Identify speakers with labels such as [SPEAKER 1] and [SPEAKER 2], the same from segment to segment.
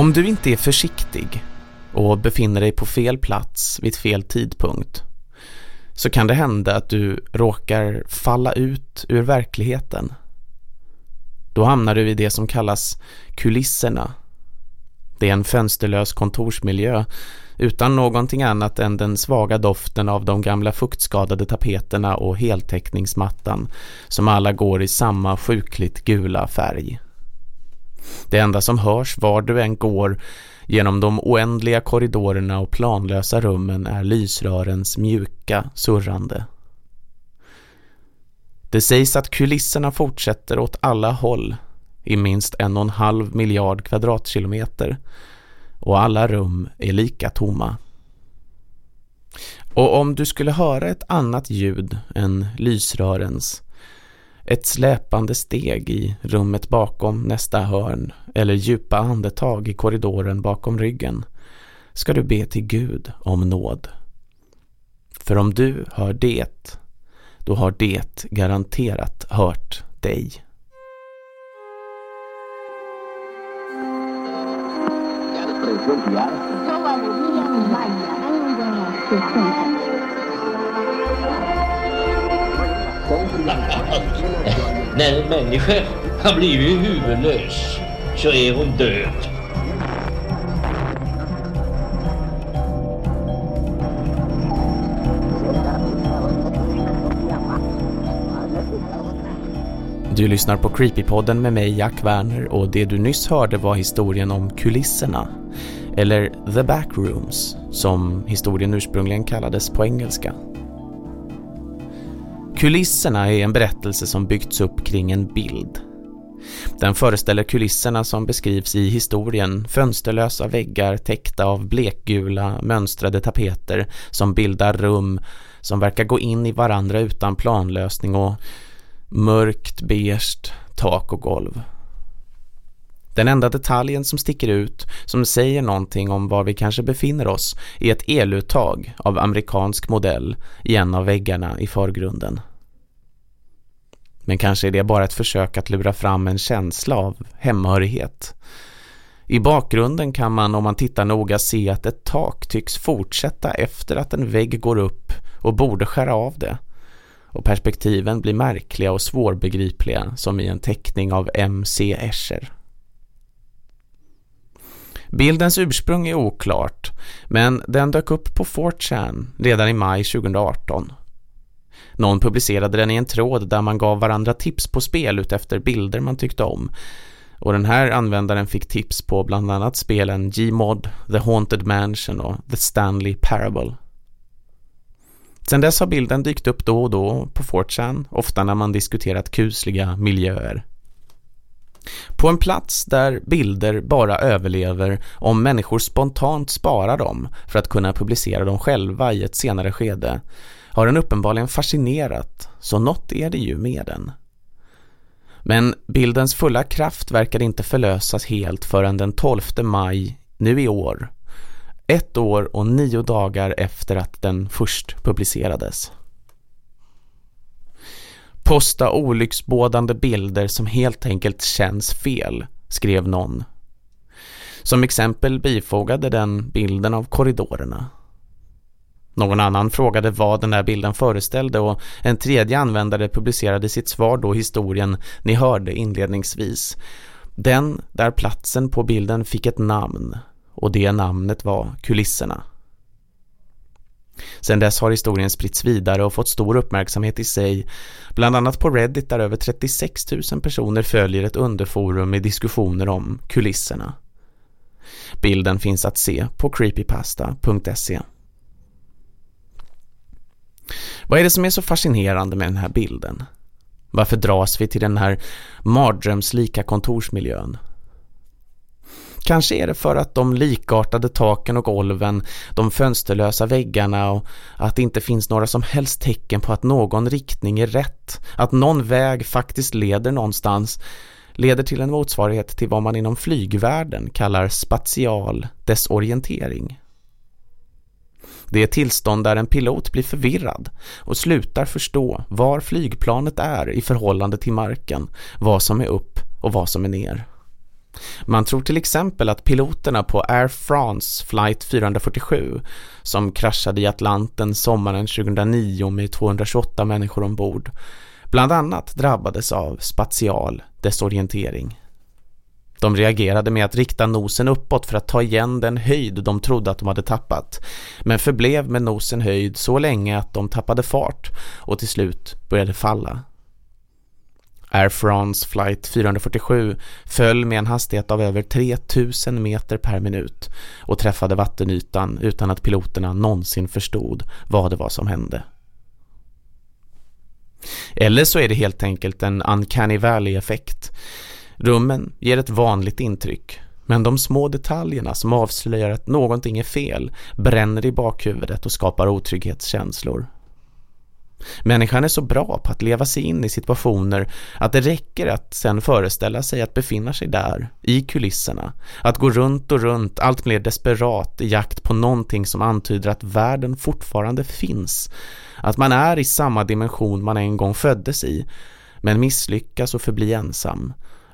[SPEAKER 1] Om du inte är försiktig och befinner dig på fel plats vid fel tidpunkt så kan det hända att du råkar falla ut ur verkligheten. Då hamnar du i det som kallas kulisserna. Det är en fönsterlös kontorsmiljö utan någonting annat än den svaga doften av de gamla fuktskadade tapeterna och heltäckningsmattan som alla går i samma sjukligt gula färg. Det enda som hörs var du än går genom de oändliga korridorerna och planlösa rummen är lysrörens mjuka surrande. Det sägs att kulisserna fortsätter åt alla håll i minst en och en halv miljard kvadratkilometer och alla rum är lika tomma. Och om du skulle höra ett annat ljud än lysrörens, ett släpande steg i rummet bakom nästa hörn eller djupa andetag i korridoren bakom ryggen, ska du be till Gud om nåd. För om du hör det, då har det garanterat hört dig.
[SPEAKER 2] När en människa har blivit huvudlös så är hon död.
[SPEAKER 1] Du lyssnar på Creepypodden med mig Jack Werner och det du nyss hörde var historien om kulisserna eller The Backrooms som historien ursprungligen kallades på engelska. Kulisserna är en berättelse som byggts upp kring en bild. Den föreställer kulisserna som beskrivs i historien, fönsterlösa väggar täckta av blekgula, mönstrade tapeter som bildar rum som verkar gå in i varandra utan planlösning och mörkt, beige, tak och golv. Den enda detaljen som sticker ut, som säger någonting om var vi kanske befinner oss, är ett eluttag av amerikansk modell i en av väggarna i förgrunden. Men kanske är det bara ett försök att lura fram en känsla av hemhörighet. I bakgrunden kan man om man tittar noga se att ett tak tycks fortsätta efter att en vägg går upp och borde skära av det. Och perspektiven blir märkliga och svårbegripliga som i en teckning av M.C. Escher. Bildens ursprung är oklart, men den dök upp på 4chan redan i maj 2018. Någon publicerade den i en tråd där man gav varandra tips på spel utefter bilder man tyckte om. Och den här användaren fick tips på bland annat spelen Gmod, The Haunted Mansion och The Stanley Parable. Sen dess har bilden dykt upp då och då på 4 ofta när man diskuterat kusliga miljöer. På en plats där bilder bara överlever om människor spontant sparar dem för att kunna publicera dem själva i ett senare skede har den uppenbarligen fascinerat, så något är det ju med den. Men bildens fulla kraft verkade inte förlösas helt förrän den 12 maj nu i år. Ett år och nio dagar efter att den först publicerades. Posta olycksbådande bilder som helt enkelt känns fel, skrev någon. Som exempel bifogade den bilden av korridorerna. Någon annan frågade vad den där bilden föreställde och en tredje användare publicerade sitt svar då historien ni hörde inledningsvis. Den där platsen på bilden fick ett namn och det namnet var kulisserna. Sedan dess har historien spritts vidare och fått stor uppmärksamhet i sig, bland annat på Reddit där över 36 000 personer följer ett underforum med diskussioner om kulisserna. Bilden finns att se på creepypasta.se. Vad är det som är så fascinerande med den här bilden? Varför dras vi till den här mardrömslika kontorsmiljön? Kanske är det för att de likartade taken och golven, de fönsterlösa väggarna och att det inte finns några som helst tecken på att någon riktning är rätt, att någon väg faktiskt leder någonstans, leder till en motsvarighet till vad man inom flygvärlden kallar spatial desorientering. Det är tillstånd där en pilot blir förvirrad och slutar förstå var flygplanet är i förhållande till marken, vad som är upp och vad som är ner. Man tror till exempel att piloterna på Air France flight 447 som kraschade i Atlanten sommaren 2009 med 228 människor ombord bland annat drabbades av spatial desorientering. De reagerade med att rikta nosen uppåt för att ta igen den höjd de trodde att de hade tappat men förblev med nosen höjd så länge att de tappade fart och till slut började falla. Air France flight 447 föll med en hastighet av över 3000 meter per minut och träffade vattenytan utan att piloterna någonsin förstod vad det var som hände. Eller så är det helt enkelt en uncanny valley-effekt. Rummen ger ett vanligt intryck, men de små detaljerna som avslöjar att någonting är fel bränner i bakhuvudet och skapar otrygghetskänslor. Människan är så bra på att leva sig in i situationer att det räcker att sen föreställa sig att befinna sig där, i kulisserna. Att gå runt och runt allt mer desperat i jakt på någonting som antyder att världen fortfarande finns. Att man är i samma dimension man en gång föddes i, men misslyckas och förblir ensam.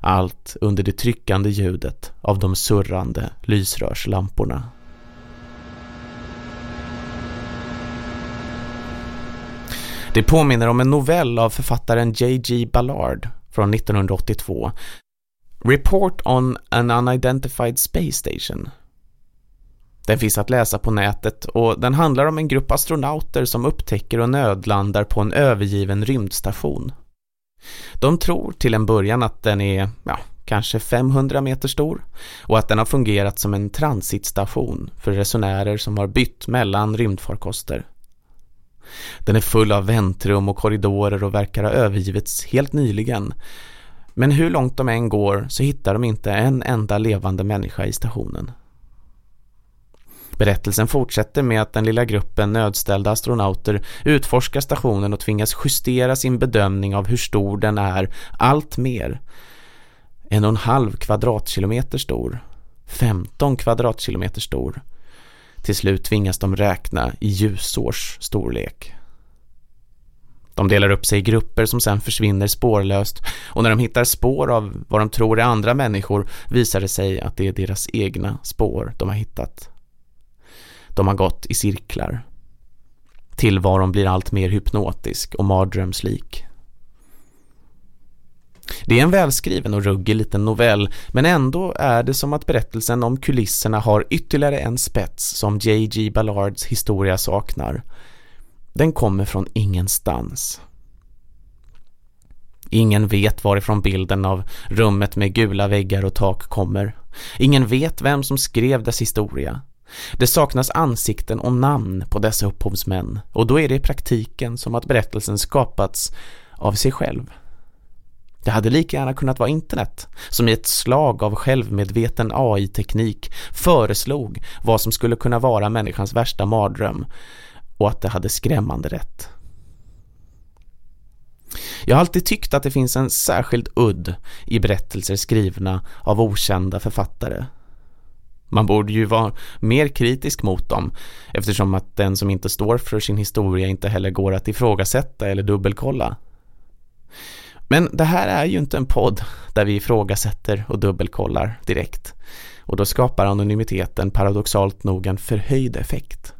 [SPEAKER 1] Allt under det tryckande ljudet av de surrande lysrörslamporna. Det påminner om en novell av författaren J.G. Ballard från 1982. Report on an Unidentified Space Station. Den finns att läsa på nätet och den handlar om en grupp astronauter som upptäcker och nödlandar på en övergiven rymdstation. De tror till en början att den är, ja, kanske 500 meter stor och att den har fungerat som en transitstation för resenärer som har bytt mellan rymdfarkoster. Den är full av väntrum och korridorer och verkar ha övergivits helt nyligen. Men hur långt de än går så hittar de inte en enda levande människa i stationen. Berättelsen fortsätter med att den lilla gruppen nödställda astronauter utforskar stationen och tvingas justera sin bedömning av hur stor den är allt mer. En och en halv kvadratkilometer stor. 15 kvadratkilometer stor. Till slut tvingas de räkna i ljusårs storlek. De delar upp sig i grupper som sen försvinner spårlöst och när de hittar spår av vad de tror är andra människor visar det sig att det är deras egna spår de har hittat. De har gått i cirklar. Tillvaron blir allt mer hypnotisk och mardrömslik. Det är en välskriven och ruggig liten novell men ändå är det som att berättelsen om kulisserna har ytterligare en spets som J.G. Ballards historia saknar. Den kommer från ingenstans. Ingen vet varifrån bilden av rummet med gula väggar och tak kommer. Ingen vet vem som skrev dess historia. Det saknas ansikten och namn på dessa upphovsmän och då är det i praktiken som att berättelsen skapats av sig själv. Det hade lika gärna kunnat vara internet som i ett slag av självmedveten AI-teknik föreslog vad som skulle kunna vara människans värsta mardröm och att det hade skrämmande rätt. Jag har alltid tyckt att det finns en särskild udd i berättelser skrivna av okända författare. Man borde ju vara mer kritisk mot dem eftersom att den som inte står för sin historia inte heller går att ifrågasätta eller dubbelkolla. Men det här är ju inte en podd där vi ifrågasätter och dubbelkollar direkt. Och då skapar anonymiteten paradoxalt nog en förhöjd effekt.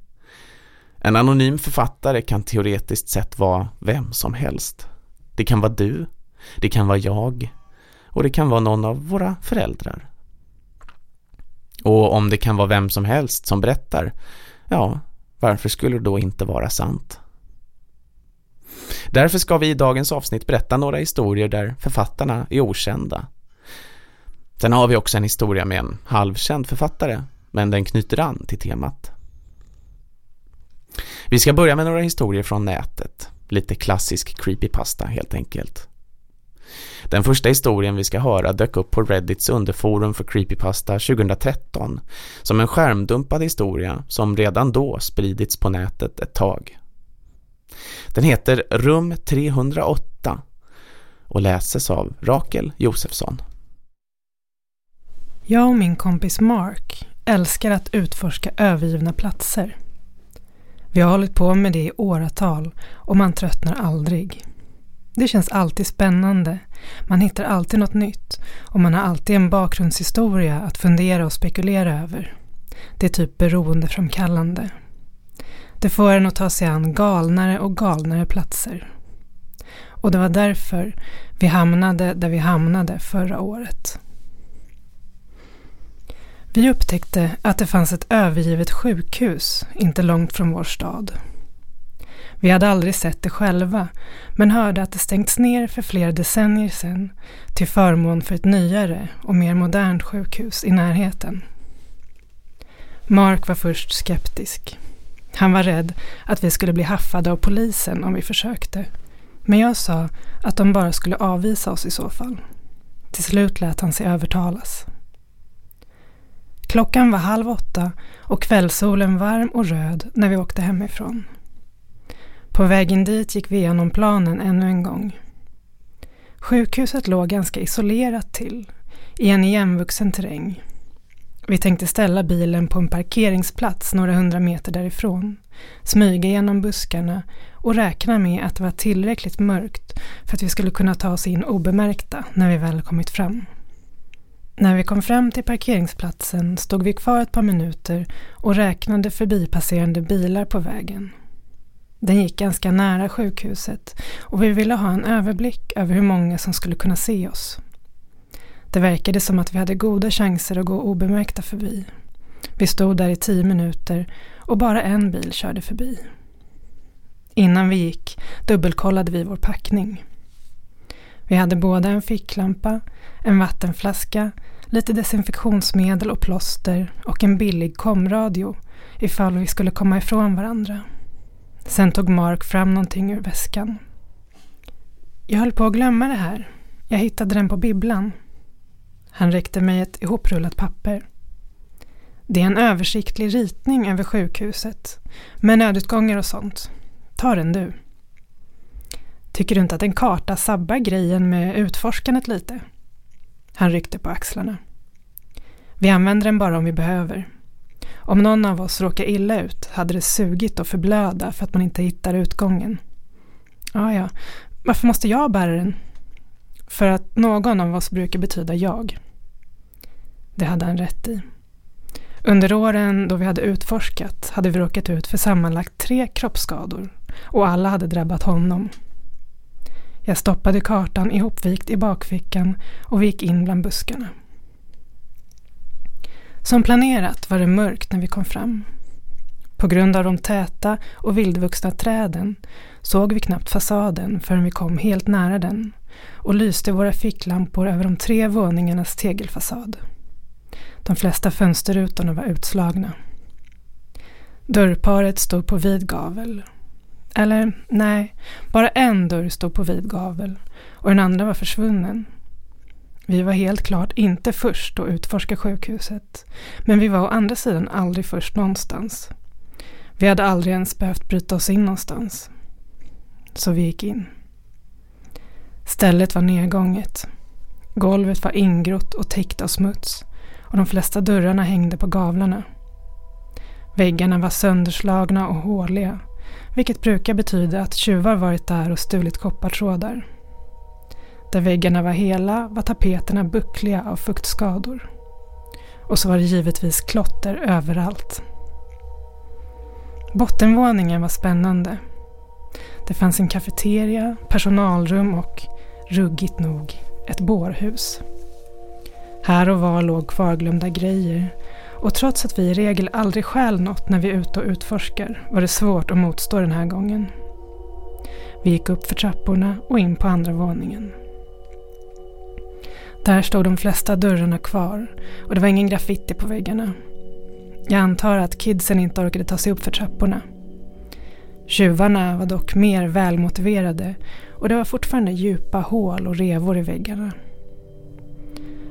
[SPEAKER 1] En anonym författare kan teoretiskt sett vara vem som helst. Det kan vara du, det kan vara jag och det kan vara någon av våra föräldrar. Och om det kan vara vem som helst som berättar, ja, varför skulle det då inte vara sant? Därför ska vi i dagens avsnitt berätta några historier där författarna är okända. Sen har vi också en historia med en halvkänd författare, men den knyter an till temat. Vi ska börja med några historier från nätet. Lite klassisk creepypasta helt enkelt. Den första historien vi ska höra dök upp på Reddits underforum för Creepypasta 2013 som en skärmdumpad historia som redan då spridits på nätet ett tag. Den heter Rum 308 och läses av Rakel Josefsson.
[SPEAKER 3] Jag och min kompis Mark älskar att utforska övergivna platser. Vi har hållit på med det i åratal och man tröttnar aldrig. Det känns alltid spännande. Man hittar alltid något nytt och man har alltid en bakgrundshistoria att fundera och spekulera över. Det är typ beroendeframkallande. Det får en att ta sig an galnare och galnare platser. Och det var därför vi hamnade där vi hamnade förra året. Vi upptäckte att det fanns ett övergivet sjukhus inte långt från vår stad. Vi hade aldrig sett det själva, men hörde att det stängts ner för flera decennier sedan till förmån för ett nyare och mer modernt sjukhus i närheten. Mark var först skeptisk. Han var rädd att vi skulle bli haffade av polisen om vi försökte. Men jag sa att de bara skulle avvisa oss i så fall. Till slut lät han sig övertalas. Klockan var halv åtta och kvällssolen varm och röd när vi åkte hemifrån. På vägen dit gick vi igenom planen ännu en gång. Sjukhuset låg ganska isolerat till, i en igenvuxen terräng. Vi tänkte ställa bilen på en parkeringsplats några hundra meter därifrån, smyga genom buskarna och räkna med att det var tillräckligt mörkt för att vi skulle kunna ta oss in obemärkta när vi väl kommit fram. När vi kom fram till parkeringsplatsen stod vi kvar ett par minuter och räknade förbipasserande bilar på vägen. Den gick ganska nära sjukhuset och vi ville ha en överblick över hur många som skulle kunna se oss. Det verkade som att vi hade goda chanser att gå obemärkta förbi. Vi stod där i tio minuter och bara en bil körde förbi. Innan vi gick dubbelkollade vi vår packning. Vi hade både en ficklampa, en vattenflaska, lite desinfektionsmedel och plåster och en billig komradio ifall vi skulle komma ifrån varandra. Sen tog Mark fram någonting ur väskan. Jag höll på att glömma det här. Jag hittade den på bibblan. Han räckte mig ett ihoprullat papper. Det är en översiktlig ritning över sjukhuset med nödutgångar och sånt. Ta den du. Tycker du inte att en karta sabbar grejen med utforskandet lite? Han ryckte på axlarna. Vi använder den bara om vi behöver. Om någon av oss råkar illa ut hade det sugit och förblöda för att man inte hittar utgången. Ja, ja, varför måste jag bära den? För att någon av oss brukar betyda jag. Det hade han rätt i. Under åren då vi hade utforskat hade vi råkat ut för sammanlagt tre kroppsskador och alla hade drabbat honom. Jag stoppade kartan ihopvikt i bakfickan och vi gick in bland buskarna. Som planerat var det mörkt när vi kom fram. På grund av de täta och vildvuxna träden såg vi knappt fasaden förrän vi kom helt nära den och lyste våra ficklampor över de tre våningarnas tegelfasad. De flesta fönsterrutorna var utslagna. Dörrparet stod på vid gavel. Eller nej, bara en dörr stod på vid gavel och den andra var försvunnen. Vi var helt klart inte först att utforska sjukhuset, men vi var å andra sidan aldrig först någonstans. Vi hade aldrig ens behövt bryta oss in någonstans. Så vi gick in. Stället var nedgånget. Golvet var ingrott och täckt av smuts och de flesta dörrarna hängde på gavlarna. Väggarna var sönderslagna och håliga, vilket brukar betyda att tjuvar varit där och stulit koppartrådar. Där väggarna var hela var tapeterna buckliga av fuktskador. Och så var det givetvis klotter överallt. Bottenvåningen var spännande. Det fanns en kafeteria, personalrum och, ruggigt nog, ett bårhus. Här och var låg kvarglömda grejer och trots att vi i regel aldrig stjäl något när vi är ute och utforskar var det svårt att motstå den här gången. Vi gick upp för trapporna och in på andra våningen. Där stod de flesta dörrarna kvar och det var ingen graffiti på väggarna. Jag antar att kidsen inte orkade ta sig upp för trapporna. Tjuvarna var dock mer välmotiverade och det var fortfarande djupa hål och revor i väggarna.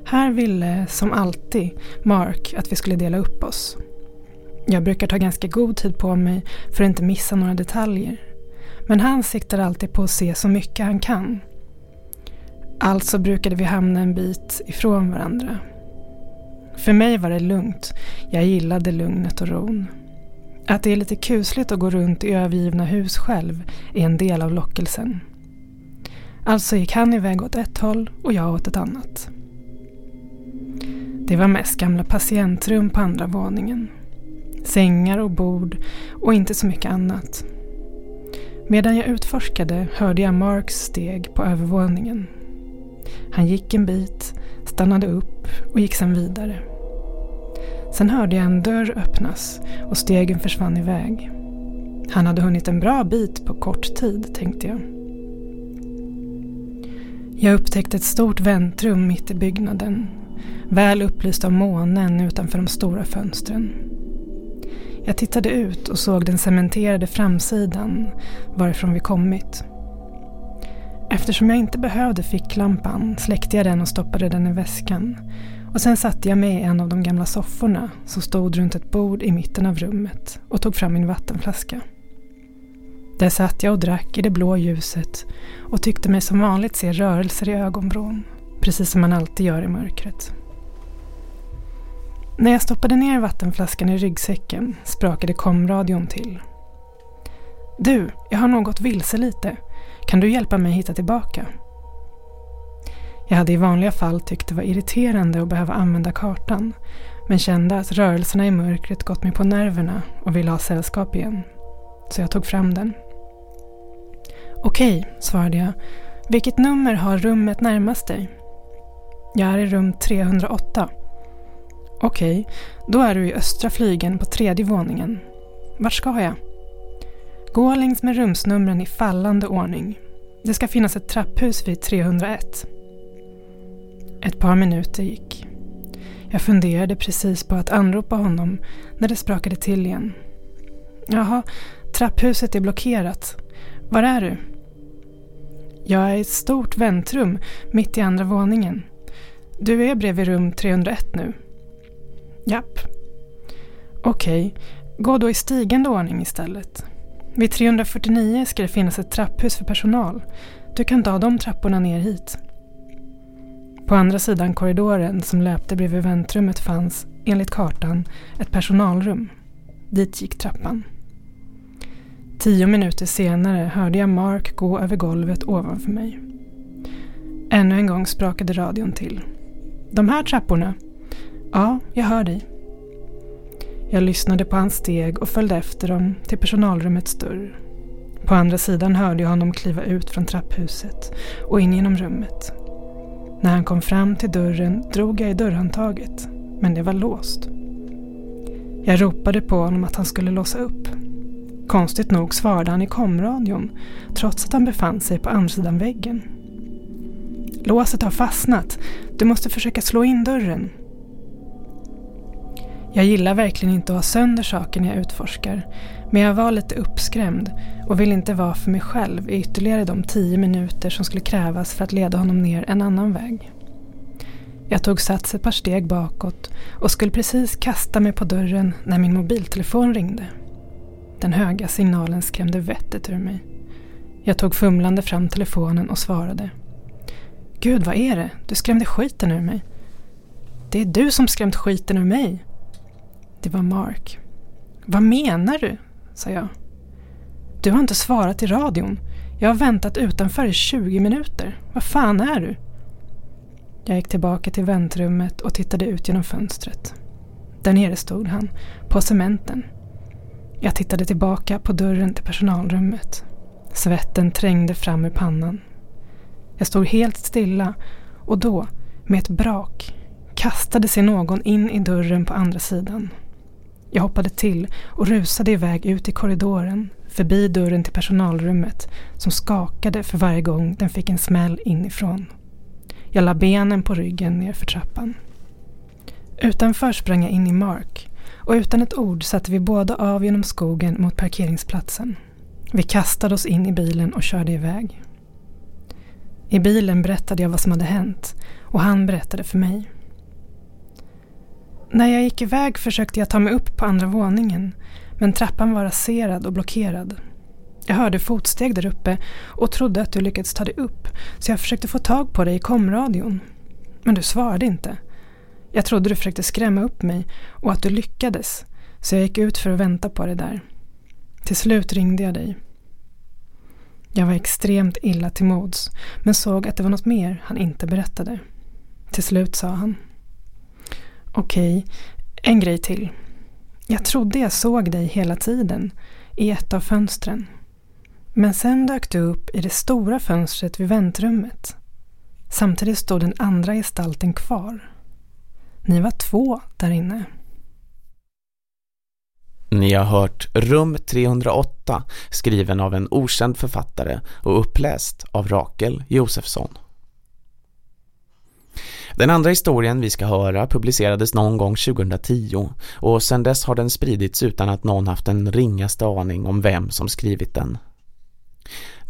[SPEAKER 3] Här ville, som alltid, Mark att vi skulle dela upp oss. Jag brukar ta ganska god tid på mig för att inte missa några detaljer. Men han siktar alltid på att se så mycket han kan Alltså brukade vi hamna en bit ifrån varandra. För mig var det lugnt. Jag gillade lugnet och ron. Att det är lite kusligt att gå runt i övergivna hus själv är en del av lockelsen. Alltså gick han iväg åt ett håll och jag åt ett annat. Det var mest gamla patientrum på andra våningen. Sängar och bord och inte så mycket annat. Medan jag utforskade hörde jag Marks steg på övervåningen. Han gick en bit, stannade upp och gick sedan vidare. Sen hörde jag en dörr öppnas och stegen försvann iväg. Han hade hunnit en bra bit på kort tid, tänkte jag. Jag upptäckte ett stort väntrum mitt i byggnaden, väl upplyst av månen utanför de stora fönstren. Jag tittade ut och såg den cementerade framsidan varifrån vi kommit. Eftersom jag inte behövde ficklampan släckte jag den och stoppade den i väskan. Och sen satte jag mig i en av de gamla sofforna som stod runt ett bord i mitten av rummet och tog fram min vattenflaska. Där satt jag och drack i det blå ljuset och tyckte mig som vanligt se rörelser i ögonvrån, precis som man alltid gör i mörkret. När jag stoppade ner vattenflaskan i ryggsäcken sprakade komradion till. Du, jag har nog gått vilse lite. Kan du hjälpa mig hitta tillbaka? Jag hade i vanliga fall tyckt det var irriterande att behöva använda kartan men kände att rörelserna i mörkret gått mig på nerverna och ville ha sällskap igen. Så jag tog fram den. Okej, svarade jag. Vilket nummer har rummet närmast dig? Jag är i rum 308. Okej, då är du i östra flygen på tredje våningen. Vart ska jag? Gå längs med rumsnumren i fallande ordning. Det ska finnas ett trapphus vid 301. Ett par minuter gick. Jag funderade precis på att anropa honom när det sprakade till igen. Jaha, trapphuset är blockerat. Var är du? Jag är i ett stort väntrum mitt i andra våningen. Du är bredvid rum 301 nu. Japp. Okej, gå då i stigande ordning istället. Vid 349 ska det finnas ett trapphus för personal. Du kan ta de trapporna ner hit. På andra sidan korridoren som löpte bredvid väntrummet fanns, enligt kartan, ett personalrum. Dit gick trappan. Tio minuter senare hörde jag Mark gå över golvet ovanför mig. Ännu en gång sprakade radion till. De här trapporna? Ja, jag hör dig. Jag lyssnade på hans steg och följde efter dem till personalrummets dörr. På andra sidan hörde jag honom kliva ut från trapphuset och in genom rummet. När han kom fram till dörren drog jag i dörrhandtaget, men det var låst. Jag ropade på honom att han skulle låsa upp. Konstigt nog svarade han i komradion, trots att han befann sig på andra sidan väggen. Låset har fastnat. Du måste försöka slå in dörren. Jag gillar verkligen inte att ha sönder saker när jag utforskar, men jag var lite uppskrämd och ville inte vara för mig själv i ytterligare de tio minuter som skulle krävas för att leda honom ner en annan väg. Jag tog sats ett par steg bakåt och skulle precis kasta mig på dörren när min mobiltelefon ringde. Den höga signalen skrämde vettet ur mig. Jag tog fumlande fram telefonen och svarade. Gud, vad är det? Du skrämde skiten ur mig. Det är du som skrämt skiten ur mig. Det var Mark. Vad menar du? sa jag. Du har inte svarat i radion. Jag har väntat utanför i 20 minuter. Vad fan är du? Jag gick tillbaka till väntrummet och tittade ut genom fönstret. Där nere stod han, på cementen. Jag tittade tillbaka på dörren till personalrummet. Svetten trängde fram ur pannan. Jag stod helt stilla och då, med ett brak, kastade sig någon in i dörren på andra sidan. Jag hoppade till och rusade iväg ut i korridoren, förbi dörren till personalrummet som skakade för varje gång den fick en smäll inifrån. Jag la benen på ryggen ner för trappan. Utanför sprang jag in i Mark och utan ett ord satte vi båda av genom skogen mot parkeringsplatsen. Vi kastade oss in i bilen och körde iväg. I bilen berättade jag vad som hade hänt och han berättade för mig. När jag gick iväg försökte jag ta mig upp på andra våningen men trappan var raserad och blockerad. Jag hörde fotsteg där uppe och trodde att du lyckats ta dig upp så jag försökte få tag på dig i komradion. Men du svarade inte. Jag trodde du försökte skrämma upp mig och att du lyckades så jag gick ut för att vänta på dig där. Till slut ringde jag dig. Jag var extremt illa till mods men såg att det var något mer han inte berättade. Till slut sa han. Okej, en grej till. Jag trodde jag såg dig hela tiden i ett av fönstren. Men sen dök du upp i det stora fönstret vid väntrummet. Samtidigt stod den andra gestalten kvar. Ni var två där inne.
[SPEAKER 1] Ni har hört Rum 308 skriven av en okänd författare och uppläst av Rakel Josefsson. Den andra historien vi ska höra publicerades någon gång 2010 och sedan dess har den spridits utan att någon haft en ringaste aning om vem som skrivit den.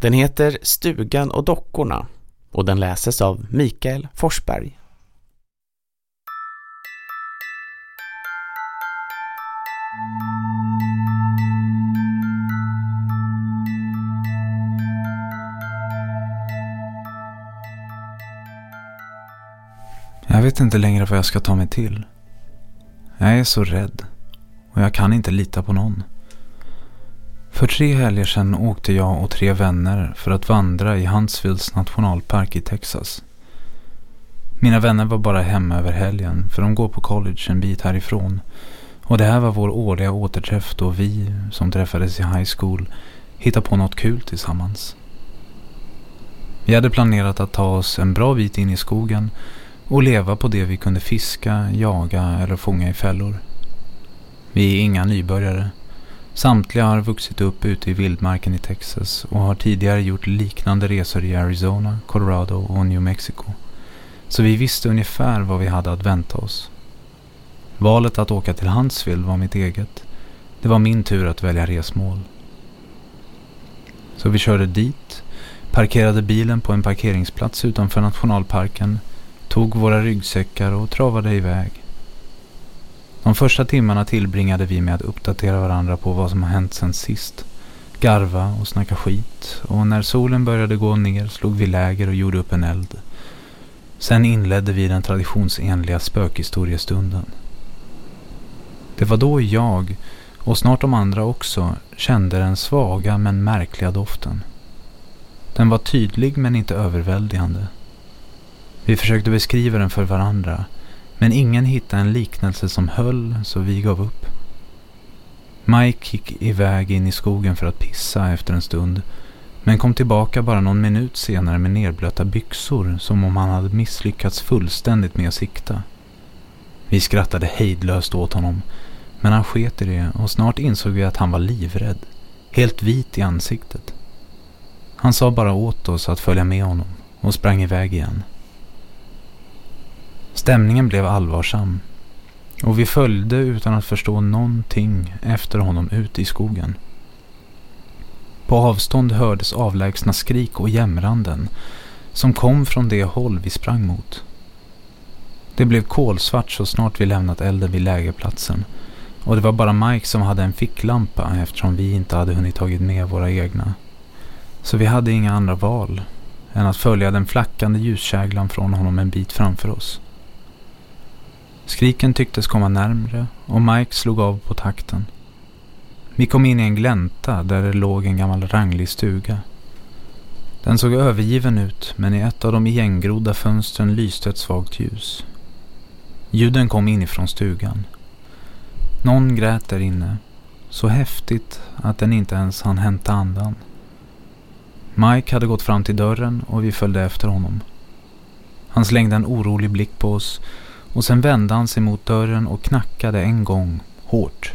[SPEAKER 1] Den heter Stugan och dockorna och den läses av Mikael Forsberg.
[SPEAKER 4] Jag vet inte längre vad jag ska ta mig till. Jag är så rädd och jag kan inte lita på någon. För tre helger sedan åkte jag och tre vänner för att vandra i Huntsvilles nationalpark i Texas. Mina vänner var bara hemma över helgen för de går på college en bit härifrån. Och det här var vår årliga återträff då vi, som träffades i high school, hittade på något kul tillsammans. Vi hade planerat att ta oss en bra bit in i skogen och leva på det vi kunde fiska, jaga eller fånga i fällor. Vi är inga nybörjare. Samtliga har vuxit upp ute i vildmarken i Texas och har tidigare gjort liknande resor i Arizona, Colorado och New Mexico. Så vi visste ungefär vad vi hade att vänta oss. Valet att åka till Huntsville var mitt eget. Det var min tur att välja resmål. Så vi körde dit, parkerade bilen på en parkeringsplats utanför nationalparken tog våra ryggsäckar och travade iväg. De första timmarna tillbringade vi med att uppdatera varandra på vad som har hänt sen sist. Garva och snacka skit och när solen började gå ner slog vi läger och gjorde upp en eld. Sen inledde vi den traditionsenliga spökhistoriestunden. Det var då jag, och snart de andra också, kände den svaga men märkliga doften. Den var tydlig men inte överväldigande. Vi försökte beskriva den för varandra, men ingen hittade en liknelse som höll så vi gav upp. Mike gick iväg in i skogen för att pissa efter en stund, men kom tillbaka bara någon minut senare med nerblöta byxor som om han hade misslyckats fullständigt med att sikta. Vi skrattade hejdlöst åt honom, men han sket i det och snart insåg vi att han var livrädd, helt vit i ansiktet. Han sa bara åt oss att följa med honom och sprang iväg igen. Stämningen blev allvarsam och vi följde utan att förstå någonting efter honom ut i skogen. På avstånd hördes avlägsna skrik och jämranden som kom från det håll vi sprang mot. Det blev kolsvart så snart vi lämnat elden vid lägerplatsen och det var bara Mike som hade en ficklampa eftersom vi inte hade hunnit tagit med våra egna. Så vi hade inga andra val än att följa den flackande ljuskäglan från honom en bit framför oss. Skriken tycktes komma närmre och Mike slog av på takten. Vi kom in i en glänta där det låg en gammal ranglig stuga. Den såg övergiven ut men i ett av de igengrodda fönstren lyste ett svagt ljus. Ljuden kom inifrån stugan. Någon grät där inne, så häftigt att den inte ens hann hämta andan. Mike hade gått fram till dörren och vi följde efter honom. Han slängde en orolig blick på oss och sen vände han sig mot dörren och knackade en gång, hårt.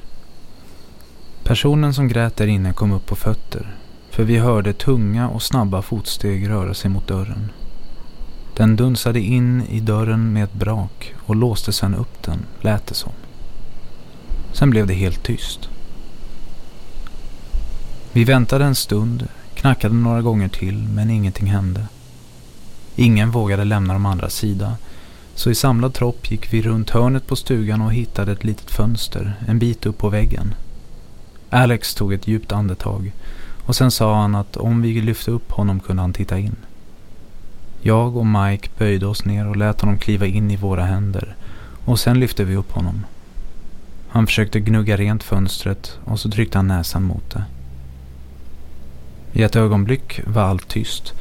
[SPEAKER 4] Personen som grät där inne kom upp på fötter, för vi hörde tunga och snabba fotsteg röra sig mot dörren. Den dunsade in i dörren med ett brak och låste sedan upp den, lät det som. Sen blev det helt tyst. Vi väntade en stund, knackade några gånger till men ingenting hände. Ingen vågade lämna de andra sida så i samlad tropp gick vi runt hörnet på stugan och hittade ett litet fönster en bit upp på väggen. Alex tog ett djupt andetag och sen sa han att om vi lyfte upp honom kunde han titta in. Jag och Mike böjde oss ner och lät honom kliva in i våra händer och sen lyfte vi upp honom. Han försökte gnugga rent fönstret och så tryckte han näsan mot det. I ett ögonblick var allt tyst.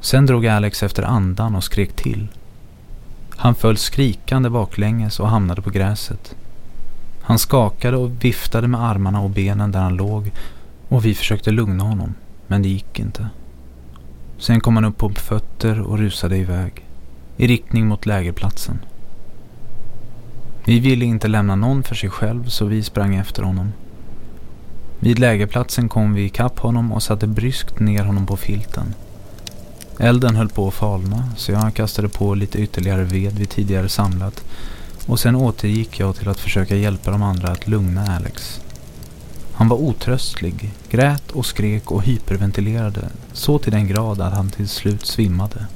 [SPEAKER 4] Sen drog Alex efter andan och skrek till. Han föll skrikande baklänges och hamnade på gräset. Han skakade och viftade med armarna och benen där han låg och vi försökte lugna honom, men det gick inte. Sen kom han upp på fötter och rusade iväg, i riktning mot lägerplatsen. Vi ville inte lämna någon för sig själv så vi sprang efter honom. Vid lägerplatsen kom vi ikapp honom och satte bryskt ner honom på filten. Elden höll på att falna så jag kastade på lite ytterligare ved vi tidigare samlat och sen återgick jag till att försöka hjälpa de andra att lugna Alex. Han var otröstlig, grät och skrek och hyperventilerade så till den grad att han till slut svimmade.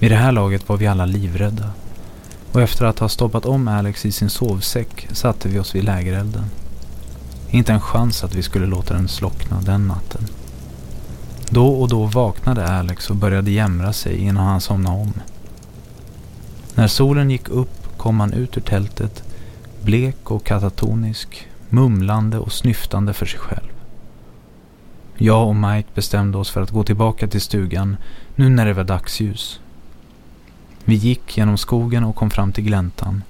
[SPEAKER 4] Vid det här laget var vi alla livrädda och efter att ha stoppat om Alex i sin sovsäck satte vi oss vid lägerelden. Inte en chans att vi skulle låta den slockna den natten. Då och då vaknade Alex och började jämra sig innan han somnade om. När solen gick upp kom han ut ur tältet, blek och katatonisk, mumlande och snyftande för sig själv. Jag och Mike bestämde oss för att gå tillbaka till stugan nu när det var dagsljus. Vi gick genom skogen och kom fram till gläntan.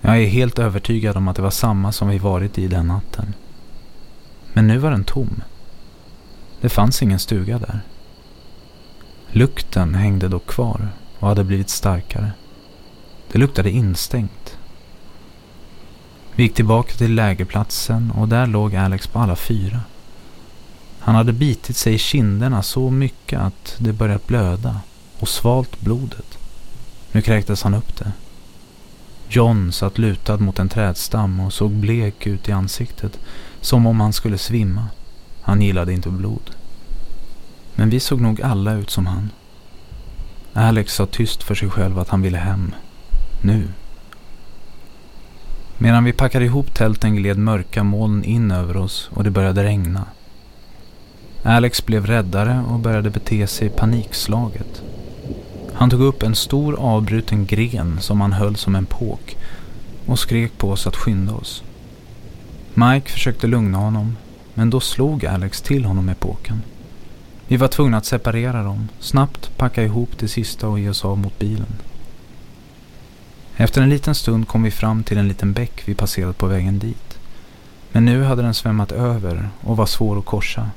[SPEAKER 4] Jag är helt övertygad om att det var samma som vi varit i den natten. Men nu var den tom. Det fanns ingen stuga där. Lukten hängde dock kvar och hade blivit starkare. Det luktade instängt. Vi gick tillbaka till lägerplatsen och där låg Alex på alla fyra. Han hade bitit sig i kinderna så mycket att det börjat blöda och svalt blodet. Nu kräktes han upp det. John satt lutad mot en trädstam och såg blek ut i ansiktet, som om han skulle svimma. Han gillade inte blod. Men vi såg nog alla ut som han. Alex sa tyst för sig själv att han ville hem. Nu. Medan vi packade ihop tälten gled mörka moln in över oss och det började regna. Alex blev räddare och började bete sig panikslaget. Han tog upp en stor avbruten gren som han höll som en påk och skrek på oss att skynda oss. Mike försökte lugna honom men då slog Alex till honom med påken. Vi var tvungna att separera dem, snabbt packa ihop det sista och ge oss av mot bilen. Efter en liten stund kom vi fram till en liten bäck vi passerat på vägen dit. Men nu hade den svämmat över och var svår att korsa.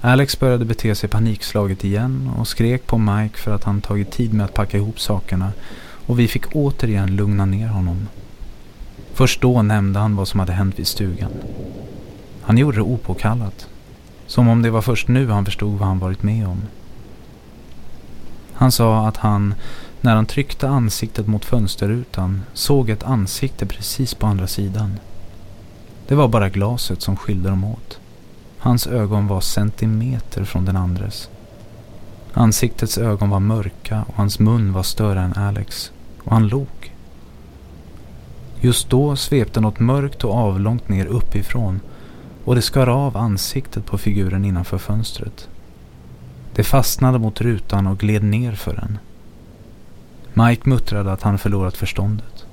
[SPEAKER 4] Alex började bete sig panikslaget igen och skrek på Mike för att han tagit tid med att packa ihop sakerna och vi fick återigen lugna ner honom. Först då nämnde han vad som hade hänt vid stugan. Han gjorde det opåkallat. Som om det var först nu han förstod vad han varit med om. Han sa att han, när han tryckte ansiktet mot fönsterrutan, såg ett ansikte precis på andra sidan. Det var bara glaset som skilde dem åt. Hans ögon var centimeter från den andres. Ansiktets ögon var mörka och hans mun var större än Alex. Och han log. Just då svepte något mörkt och avlångt ner uppifrån och det skar av ansiktet på figuren innanför fönstret. Det fastnade mot rutan och gled ner för den. Mike muttrade att han förlorat förståndet.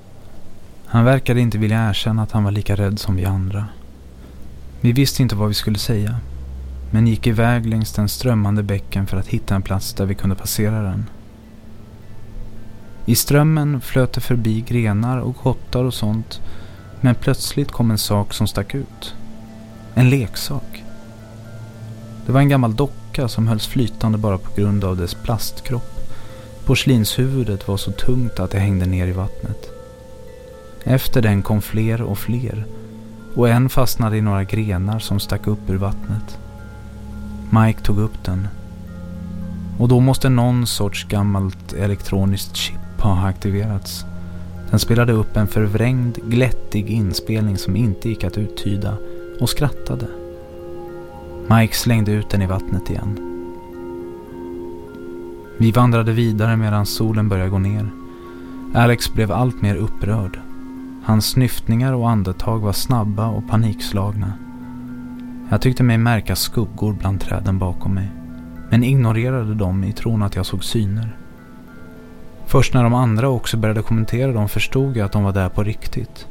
[SPEAKER 4] Han verkade inte vilja erkänna att han var lika rädd som vi andra. Vi visste inte vad vi skulle säga, men gick iväg längs den strömmande bäcken för att hitta en plats där vi kunde passera den. I strömmen flöt det förbi grenar och kottar och sånt, men plötsligt kom en sak som stack ut. En leksak. Det var en gammal docka som hölls flytande bara på grund av dess plastkropp. Porslinshuvudet var så tungt att det hängde ner i vattnet. Efter den kom fler och fler och en fastnade i några grenar som stack upp ur vattnet. Mike tog upp den. Och då måste någon sorts gammalt elektroniskt chip ha aktiverats. Den spelade upp en förvrängd, glättig inspelning som inte gick att uttyda och skrattade. Mike slängde ut den i vattnet igen. Vi vandrade vidare medan solen började gå ner. Alex blev allt mer upprörd. Hans snyftningar och andetag var snabba och panikslagna. Jag tyckte mig märka skuggor bland träden bakom mig, men ignorerade dem i tron att jag såg syner. Först när de andra också började kommentera dem förstod jag att de var där på riktigt.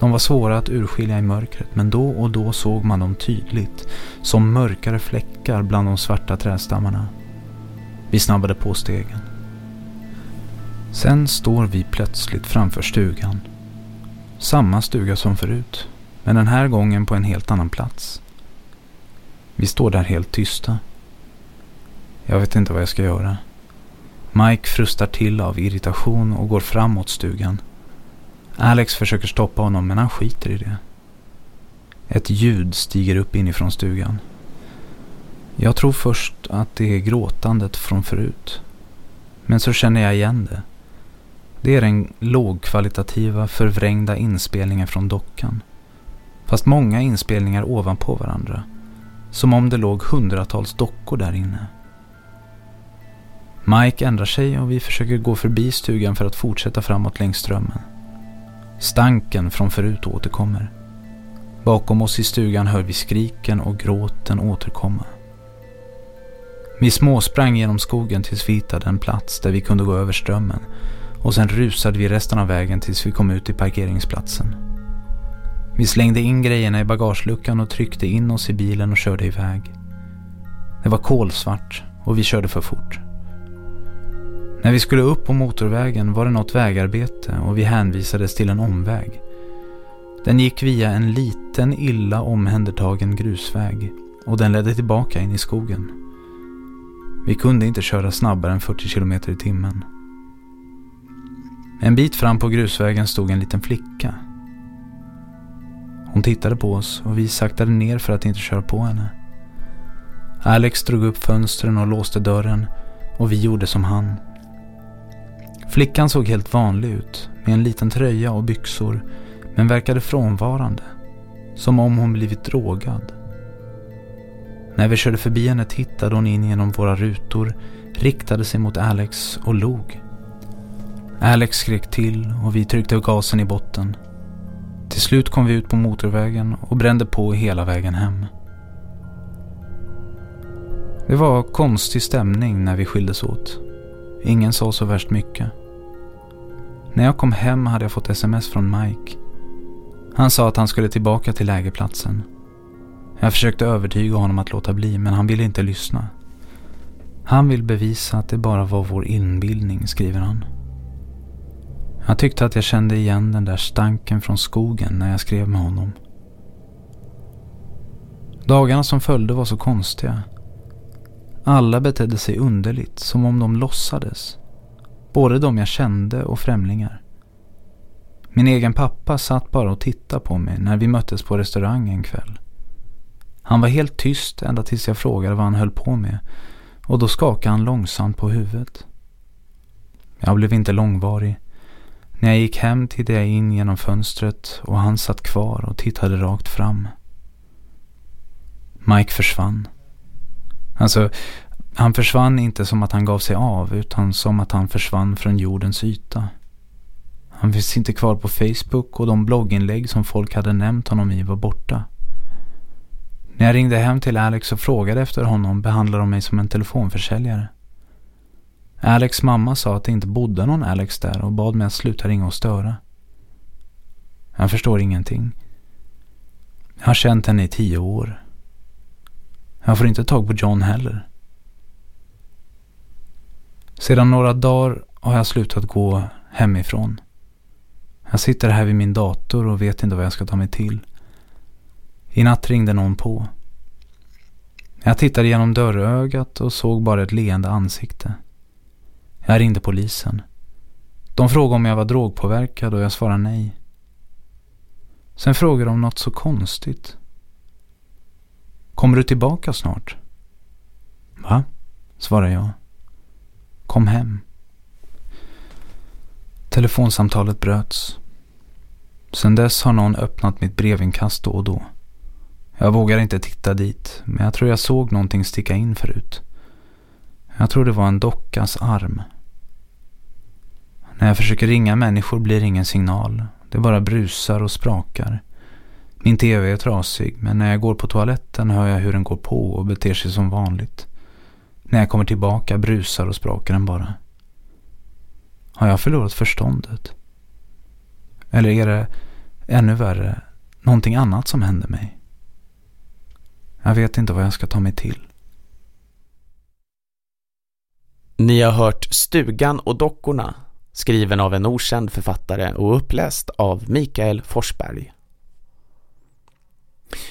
[SPEAKER 4] De var svåra att urskilja i mörkret men då och då såg man dem tydligt som mörkare fläckar bland de svarta trädstammarna. Vi snabbade på stegen. Sen står vi plötsligt framför stugan. Samma stuga som förut, men den här gången på en helt annan plats. Vi står där helt tysta. Jag vet inte vad jag ska göra. Mike frustar till av irritation och går fram mot stugan. Alex försöker stoppa honom men han skiter i det. Ett ljud stiger upp inifrån stugan. Jag tror först att det är gråtandet från förut. Men så känner jag igen det. Det är den lågkvalitativa förvrängda inspelningen från dockan. Fast många inspelningar ovanpå varandra. Som om det låg hundratals dockor där inne. Mike ändrar sig och vi försöker gå förbi stugan för att fortsätta framåt längs strömmen. Stanken från förut återkommer. Bakom oss i stugan hör vi skriken och gråten återkomma. Vi småsprang genom skogen tills vi hittade en plats där vi kunde gå över strömmen och sen rusade vi resten av vägen tills vi kom ut till parkeringsplatsen. Vi slängde in grejerna i bagageluckan och tryckte in oss i bilen och körde iväg. Det var kolsvart och vi körde för fort. När vi skulle upp på motorvägen var det något vägarbete och vi hänvisades till en omväg. Den gick via en liten illa omhändertagen grusväg och den ledde tillbaka in i skogen. Vi kunde inte köra snabbare än 40 km i timmen. En bit fram på grusvägen stod en liten flicka. Hon tittade på oss och vi saktade ner för att inte köra på henne. Alex drog upp fönstren och låste dörren och vi gjorde som han. Flickan såg helt vanlig ut med en liten tröja och byxor men verkade frånvarande. Som om hon blivit drogad. När vi körde förbi henne tittade hon in genom våra rutor, riktade sig mot Alex och log. Alex skrek till och vi tryckte gasen i botten. Till slut kom vi ut på motorvägen och brände på hela vägen hem. Det var konstig stämning när vi skildes åt. Ingen sa så värst mycket. När jag kom hem hade jag fått sms från Mike. Han sa att han skulle tillbaka till lägerplatsen. Jag försökte övertyga honom att låta bli men han ville inte lyssna. Han vill bevisa att det bara var vår inbildning, skriver han. Jag tyckte att jag kände igen den där stanken från skogen när jag skrev med honom. Dagarna som följde var så konstiga. Alla betedde sig underligt, som om de låtsades. Både de jag kände och främlingar. Min egen pappa satt bara och tittade på mig när vi möttes på restaurang en kväll. Han var helt tyst ända tills jag frågade vad han höll på med och då skakade han långsamt på huvudet. Jag blev inte långvarig. När jag gick hem tittade jag in genom fönstret och han satt kvar och tittade rakt fram. Mike försvann. Alltså, han försvann inte som att han gav sig av utan som att han försvann från jordens yta. Han finns inte kvar på Facebook och de blogginlägg som folk hade nämnt honom i var borta. När jag ringde hem till Alex och frågade efter honom behandlade de mig som en telefonförsäljare. Alex mamma sa att det inte bodde någon Alex där och bad mig att sluta ringa och störa. Jag förstår ingenting. Jag har känt henne i tio år. Jag får inte tag på John heller. Sedan några dagar har jag slutat gå hemifrån. Jag sitter här vid min dator och vet inte vad jag ska ta mig till. I natt ringde någon på. Jag tittade genom dörrögat och såg bara ett leende ansikte. Jag ringde polisen. De frågade om jag var drogpåverkad och jag svarade nej. Sen frågade de något så konstigt. Kommer du tillbaka snart? Va? svarade jag. Kom hem. Telefonsamtalet bröts. Sedan dess har någon öppnat mitt brevinkast då och då. Jag vågar inte titta dit, men jag tror jag såg någonting sticka in förut. Jag tror det var en dockas arm. När jag försöker ringa människor blir det ingen signal. Det bara brusar och sprakar. Min tv är trasig, men när jag går på toaletten hör jag hur den går på och beter sig som vanligt. När jag kommer tillbaka brusar och sprakar den bara. Har jag förlorat förståndet? Eller är det, Ännu värre, någonting annat som hände mig. Jag vet inte vad jag ska ta mig till.
[SPEAKER 1] Ni har hört Stugan och dockorna, skriven av en okänd författare och uppläst av Mikael Forsberg.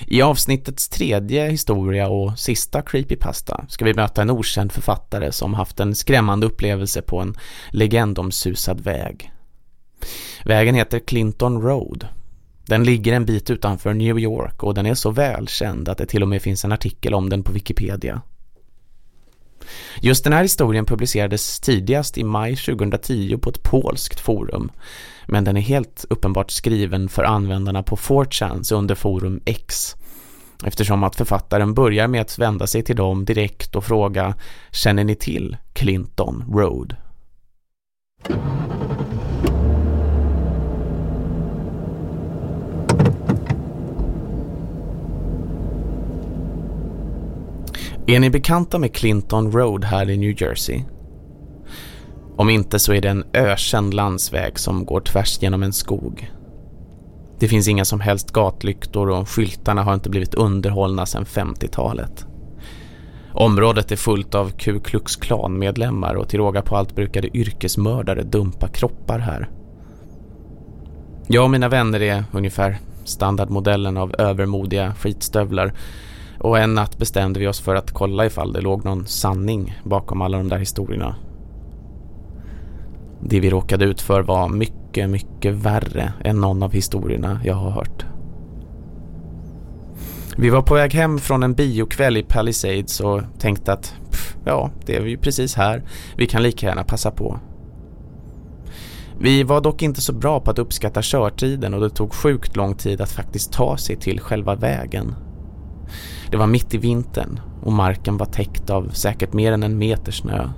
[SPEAKER 1] I avsnittets tredje historia och sista creepypasta ska vi möta en okänd författare som haft en skrämmande upplevelse på en legendomsusad väg. Vägen heter Clinton Road. Den ligger en bit utanför New York och den är så välkänd att det till och med finns en artikel om den på Wikipedia. Just den här historien publicerades tidigast i maj 2010 på ett polskt forum. Men den är helt uppenbart skriven för användarna på 4chans under forum X. Eftersom att författaren börjar med att vända sig till dem direkt och fråga Känner ni till Clinton Road? Är ni bekanta med Clinton Road här i New Jersey? Om inte så är det en ökänd landsväg som går tvärs genom en skog. Det finns inga som helst gatlyktor och skyltarna har inte blivit underhållna sedan 50-talet. Området är fullt av Ku Klux Klan-medlemmar och till råga på allt brukade yrkesmördare dumpa kroppar här. Jag och mina vänner är ungefär standardmodellen av övermodiga skitstövlar och en natt bestämde vi oss för att kolla ifall det låg någon sanning bakom alla de där historierna. Det vi råkade ut för var mycket, mycket värre än någon av historierna jag har hört. Vi var på väg hem från en biokväll i Palisades och tänkte att pff, ja, det är vi ju precis här. Vi kan lika gärna passa på. Vi var dock inte så bra på att uppskatta körtiden och det tog sjukt lång tid att faktiskt ta sig till själva vägen. Det var mitt i vintern och marken var täckt av säkert mer än en meter snö.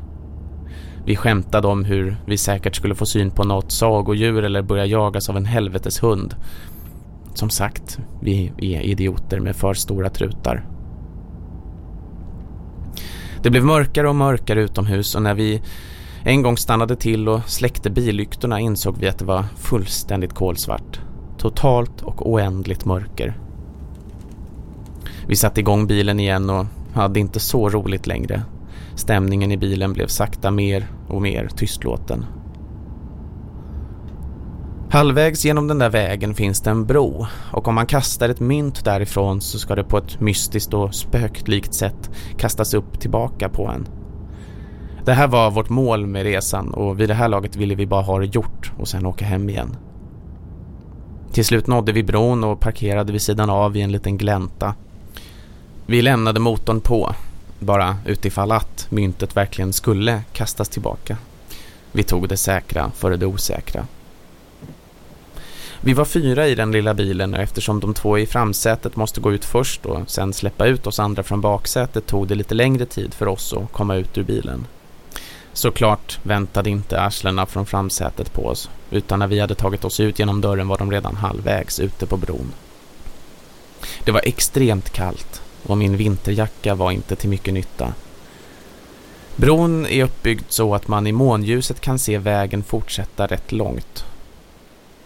[SPEAKER 1] Vi skämtade om hur vi säkert skulle få syn på något sagodjur eller börja jagas av en helvetes hund. Som sagt, vi är idioter med för stora trutar. Det blev mörkare och mörkare utomhus och när vi en gång stannade till och släckte billyktorna insåg vi att det var fullständigt kolsvart. Totalt och oändligt mörker. Vi satte igång bilen igen och hade inte så roligt längre. Stämningen i bilen blev sakta mer och mer tystlåten. Halvvägs genom den där vägen finns det en bro och om man kastar ett mynt därifrån så ska det på ett mystiskt och spöklikt sätt kastas upp tillbaka på en. Det här var vårt mål med resan och vid det här laget ville vi bara ha det gjort och sen åka hem igen. Till slut nådde vi bron och parkerade vid sidan av i en liten glänta vi lämnade motorn på, bara utifall att myntet verkligen skulle kastas tillbaka. Vi tog det säkra före det osäkra. Vi var fyra i den lilla bilen och eftersom de två i framsätet måste gå ut först och sen släppa ut oss andra från baksätet tog det lite längre tid för oss att komma ut ur bilen. Såklart väntade inte arslena från framsätet på oss utan när vi hade tagit oss ut genom dörren var de redan halvvägs ute på bron. Det var extremt kallt och min vinterjacka var inte till mycket nytta. Bron är uppbyggd så att man i månljuset kan se vägen fortsätta rätt långt.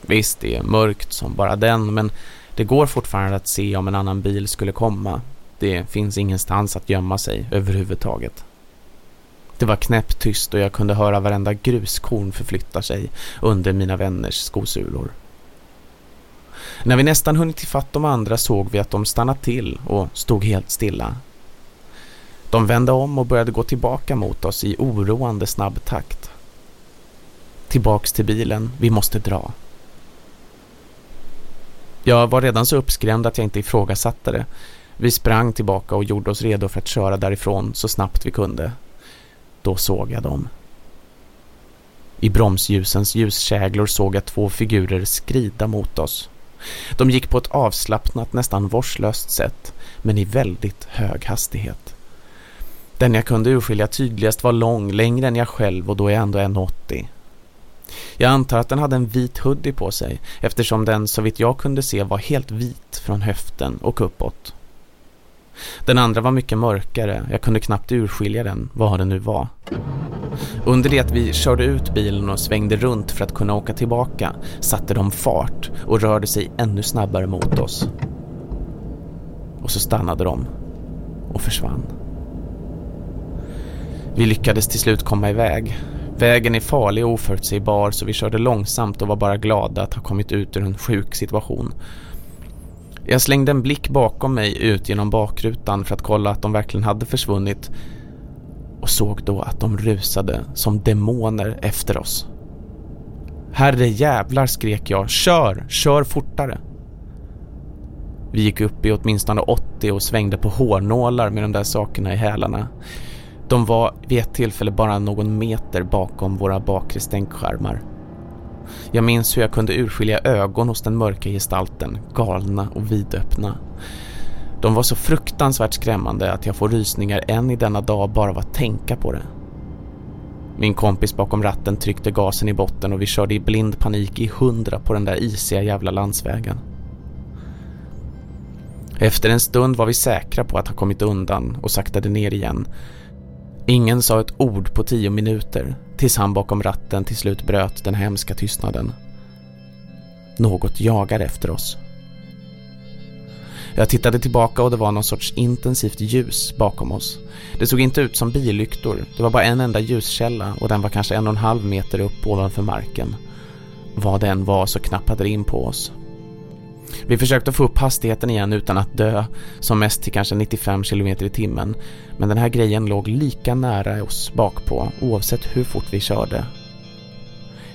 [SPEAKER 1] Visst, det är mörkt som bara den, men det går fortfarande att se om en annan bil skulle komma. Det finns ingenstans att gömma sig överhuvudtaget. Det var knäpptyst och jag kunde höra varenda gruskorn förflytta sig under mina vänners skosulor. När vi nästan hunnit ifatt de andra såg vi att de stannat till och stod helt stilla. De vände om och började gå tillbaka mot oss i oroande snabb takt. Tillbaks till bilen, vi måste dra. Jag var redan så uppskrämd att jag inte ifrågasatte det. Vi sprang tillbaka och gjorde oss redo för att köra därifrån så snabbt vi kunde. Då såg jag dem. I bromsljusens ljuskäglor såg jag två figurer skrida mot oss. De gick på ett avslappnat, nästan vårdslöst sätt, men i väldigt hög hastighet. Den jag kunde urskilja tydligast var lång, längre än jag själv och då är jag ändå 1,80. Jag antar att den hade en vit hoodie på sig eftersom den så vitt jag kunde se var helt vit från höften och uppåt. Den andra var mycket mörkare, jag kunde knappt urskilja den, vad det nu var. Under det att vi körde ut bilen och svängde runt för att kunna åka tillbaka satte de fart och rörde sig ännu snabbare mot oss. Och så stannade de och försvann. Vi lyckades till slut komma iväg. Vägen är farlig och oförutsägbar så vi körde långsamt och var bara glada att ha kommit ut ur en sjuk situation. Jag slängde en blick bakom mig ut genom bakrutan för att kolla att de verkligen hade försvunnit och såg då att de rusade som demoner efter oss. Herre jävlar skrek jag, kör, kör fortare. Vi gick upp i åtminstone 80 och svängde på hårnålar med de där sakerna i hälarna. De var vid ett tillfälle bara någon meter bakom våra bakre stänkskärmar. Jag minns hur jag kunde urskilja ögon hos den mörka gestalten, galna och vidöppna. De var så fruktansvärt skrämmande att jag får rysningar än i denna dag bara av att tänka på det. Min kompis bakom ratten tryckte gasen i botten och vi körde i blind panik i hundra på den där isiga jävla landsvägen. Efter en stund var vi säkra på att ha kommit undan och saktade ner igen. Ingen sa ett ord på tio minuter tills han bakom ratten till slut bröt den hemska tystnaden. Något jagar efter oss. Jag tittade tillbaka och det var någon sorts intensivt ljus bakom oss. Det såg inte ut som bilyktor, det var bara en enda ljuskälla och den var kanske en och en halv meter upp ovanför marken. Vad det än var så knappade det in på oss. Vi försökte få upp hastigheten igen utan att dö, som mest till kanske 95 km i timmen. Men den här grejen låg lika nära oss bakpå, oavsett hur fort vi körde.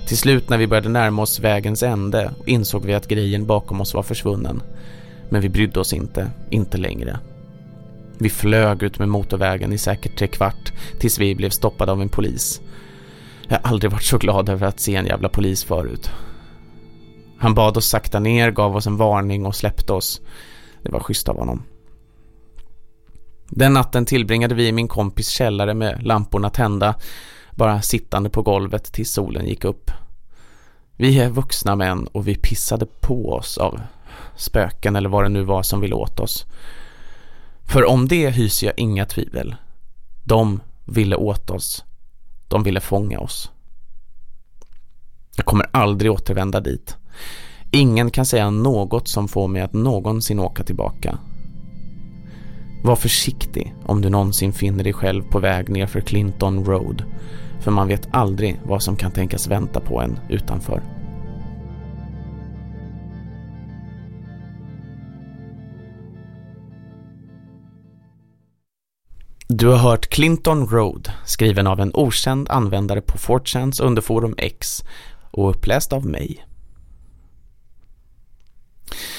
[SPEAKER 1] Till slut när vi började närma oss vägens ände insåg vi att grejen bakom oss var försvunnen. Men vi brydde oss inte, inte längre. Vi flög ut med motorvägen i säkert tre kvart tills vi blev stoppade av en polis. Jag har aldrig varit så glad över att se en jävla polis förut. Han bad oss sakta ner, gav oss en varning och släppte oss. Det var schysst av honom. Den natten tillbringade vi i min kompis källare med lamporna tända, bara sittande på golvet tills solen gick upp. Vi är vuxna män och vi pissade på oss av spöken eller vad det nu var som ville åt oss. För om det hyser jag inga tvivel. De ville åt oss. De ville fånga oss. Jag kommer aldrig återvända dit. Ingen kan säga något som får mig att någonsin åka tillbaka. Var försiktig om du någonsin finner dig själv på väg ner för Clinton Road. För man vet aldrig vad som kan tänkas vänta på en utanför. Du har hört Clinton Road, skriven av en okänd användare på 4chans underforum X och uppläst av mig.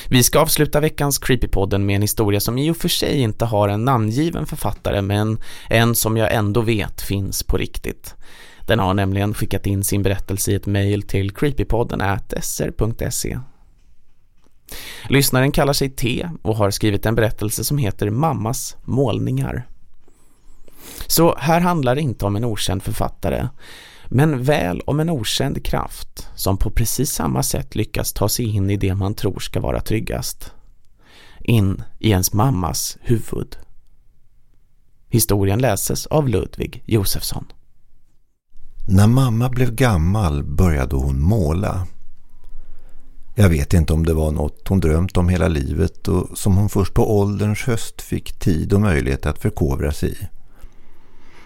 [SPEAKER 1] Vi ska avsluta veckans Creepypodden med en historia som i och för sig inte har en namngiven författare men en som jag ändå vet finns på riktigt. Den har nämligen skickat in sin berättelse i ett mejl till creepypodden at sr.se. Lyssnaren kallar sig T och har skrivit en berättelse som heter Mammas målningar. Så här handlar det inte om en okänd författare men väl om en okänd kraft som på precis samma sätt lyckas ta sig in i det man tror ska vara tryggast. In i ens mammas huvud. Historien läses av Ludvig Josefsson.
[SPEAKER 5] När mamma blev gammal började hon måla. Jag vet inte om det var något hon drömt om hela livet och som hon först på ålderns höst fick tid och möjlighet att förkovra sig i.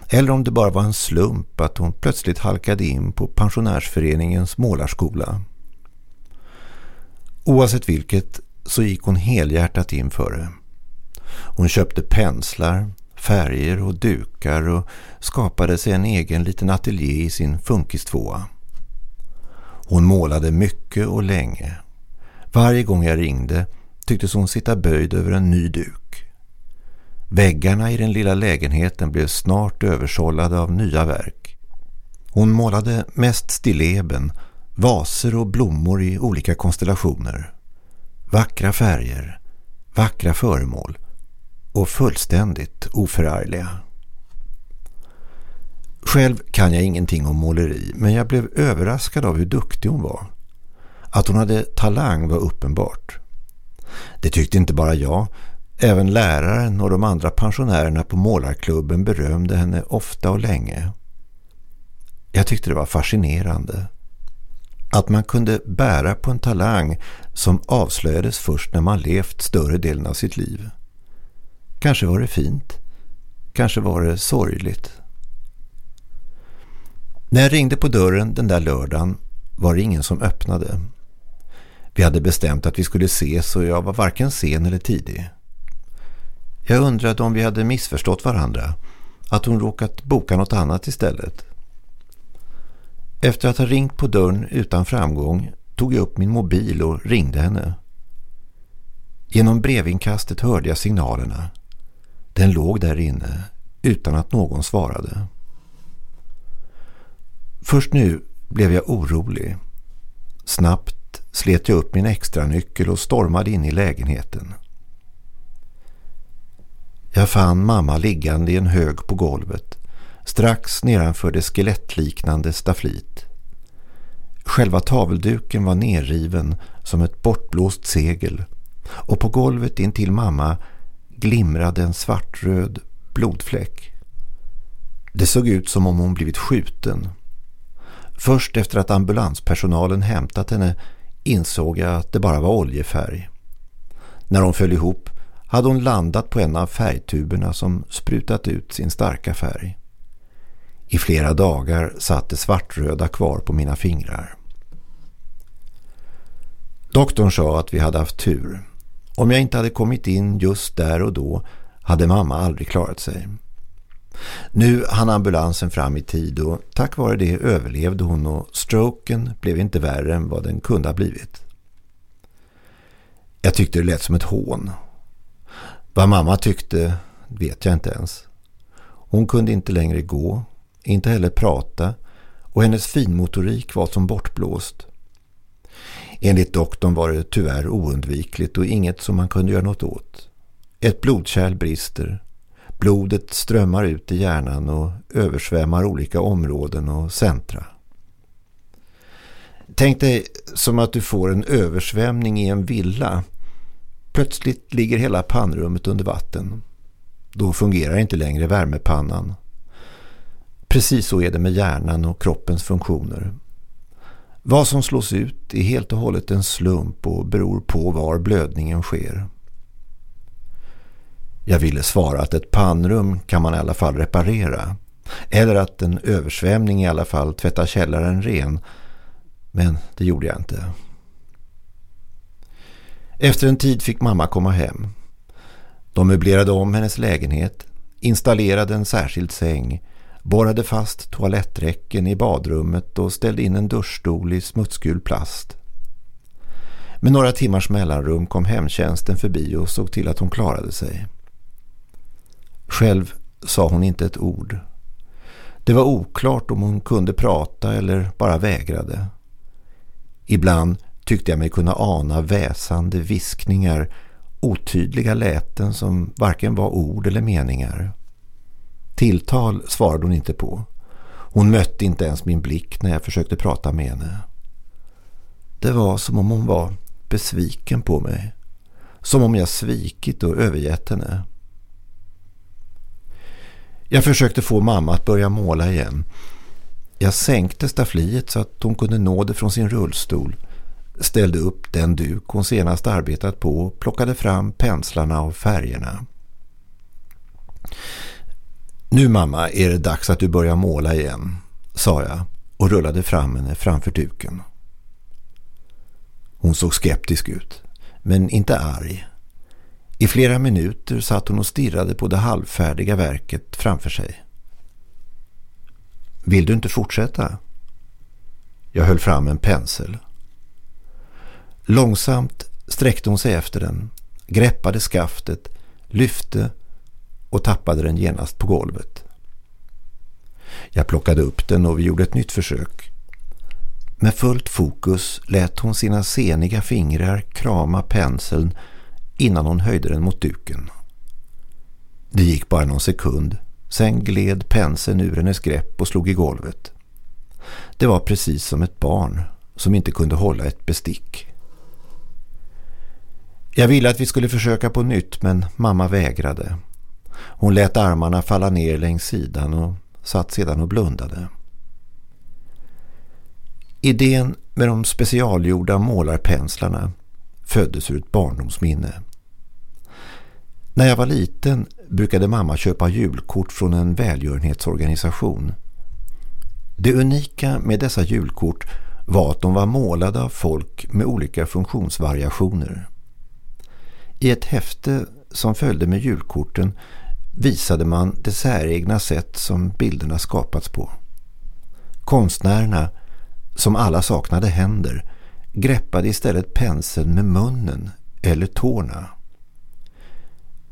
[SPEAKER 5] Eller om det bara var en slump att hon plötsligt halkade in på pensionärsföreningens målarskola. Oavsett vilket så gick hon helhjärtat in för det. Hon köpte penslar, färger och dukar och skapade sig en egen liten ateljé i sin funkistvåa. Hon målade mycket och länge. Varje gång jag ringde tycktes hon sitta böjd över en ny duk. Väggarna i den lilla lägenheten blev snart översållade av nya verk. Hon målade mest stilleben, vaser och blommor i olika konstellationer. Vackra färger, vackra föremål och fullständigt oförargliga. Själv kan jag ingenting om måleri men jag blev överraskad av hur duktig hon var. Att hon hade talang var uppenbart. Det tyckte inte bara jag Även läraren och de andra pensionärerna på målarklubben berömde henne ofta och länge. Jag tyckte det var fascinerande. Att man kunde bära på en talang som avslöjades först när man levt större delen av sitt liv. Kanske var det fint. Kanske var det sorgligt. När jag ringde på dörren den där lördagen var det ingen som öppnade. Vi hade bestämt att vi skulle ses och jag var varken sen eller tidig. Jag undrade om vi hade missförstått varandra. Att hon råkat boka något annat istället. Efter att ha ringt på dörren utan framgång tog jag upp min mobil och ringde henne. Genom brevinkastet hörde jag signalerna. Den låg där inne utan att någon svarade. Först nu blev jag orolig. Snabbt slet jag upp min extra nyckel och stormade in i lägenheten. Jag fann mamma liggande i en hög på golvet, strax nedanför det skelettliknande stafflit. Själva tavelduken var nerriven som ett bortblåst segel och på golvet intill mamma glimrade en svartröd blodfläck. Det såg ut som om hon blivit skjuten. Först efter att ambulanspersonalen hämtat henne insåg jag att det bara var oljefärg. När hon föll ihop hade hon landat på en av färgtuberna som sprutat ut sin starka färg. I flera dagar satt det svartröda kvar på mina fingrar. Doktorn sa att vi hade haft tur. Om jag inte hade kommit in just där och då hade mamma aldrig klarat sig. Nu hann ambulansen fram i tid och tack vare det överlevde hon och stroken blev inte värre än vad den kunde ha blivit. Jag tyckte det lät som ett hån. Vad mamma tyckte vet jag inte ens. Hon kunde inte längre gå, inte heller prata och hennes finmotorik var som bortblåst. Enligt doktorn var det tyvärr oundvikligt och inget som man kunde göra något åt. Ett blodkärl brister. Blodet strömmar ut i hjärnan och översvämmar olika områden och centra. Tänk dig som att du får en översvämning i en villa. Plötsligt ligger hela pannrummet under vatten. Då fungerar inte längre värmepannan. Precis så är det med hjärnan och kroppens funktioner. Vad som slås ut är helt och hållet en slump och beror på var blödningen sker. Jag ville svara att ett pannrum kan man i alla fall reparera. Eller att en översvämning i alla fall tvättar källaren ren. Men det gjorde jag inte. Efter en tid fick mamma komma hem. De möblerade om hennes lägenhet, installerade en särskild säng, borrade fast toaletträcken i badrummet och ställde in en duschstol i smutsgul plast. Med några timmars mellanrum kom hemtjänsten förbi och såg till att hon klarade sig. Själv sa hon inte ett ord. Det var oklart om hon kunde prata eller bara vägrade. Ibland tyckte jag mig kunna ana väsande viskningar, otydliga läten som varken var ord eller meningar. Tilltal svarade hon inte på. Hon mötte inte ens min blick när jag försökte prata med henne. Det var som om hon var besviken på mig. Som om jag svikit och övergett henne. Jag försökte få mamma att börja måla igen. Jag sänkte staffliet så att hon kunde nå det från sin rullstol. Ställde upp den duk hon senast arbetat på och plockade fram penslarna och färgerna. Nu mamma är det dags att du börjar måla igen, sa jag och rullade fram henne framför duken. Hon såg skeptisk ut, men inte arg. I flera minuter satt hon och stirrade på det halvfärdiga verket framför sig. Vill du inte fortsätta? Jag höll fram en pensel. Långsamt sträckte hon sig efter den, greppade skaftet, lyfte och tappade den genast på golvet. Jag plockade upp den och vi gjorde ett nytt försök. Med fullt fokus lät hon sina seniga fingrar krama penseln innan hon höjde den mot duken. Det gick bara någon sekund. Sen gled penseln ur hennes grepp och slog i golvet. Det var precis som ett barn som inte kunde hålla ett bestick. Jag ville att vi skulle försöka på nytt men mamma vägrade. Hon lät armarna falla ner längs sidan och satt sedan och blundade. Idén med de specialgjorda målarpenslarna föddes ur ett barndomsminne. När jag var liten brukade mamma köpa julkort från en välgörenhetsorganisation. Det unika med dessa julkort var att de var målade av folk med olika funktionsvariationer. I ett häfte som följde med julkorten visade man det säregna sätt som bilderna skapats på. Konstnärerna, som alla saknade händer, greppade istället penseln med munnen eller tårna.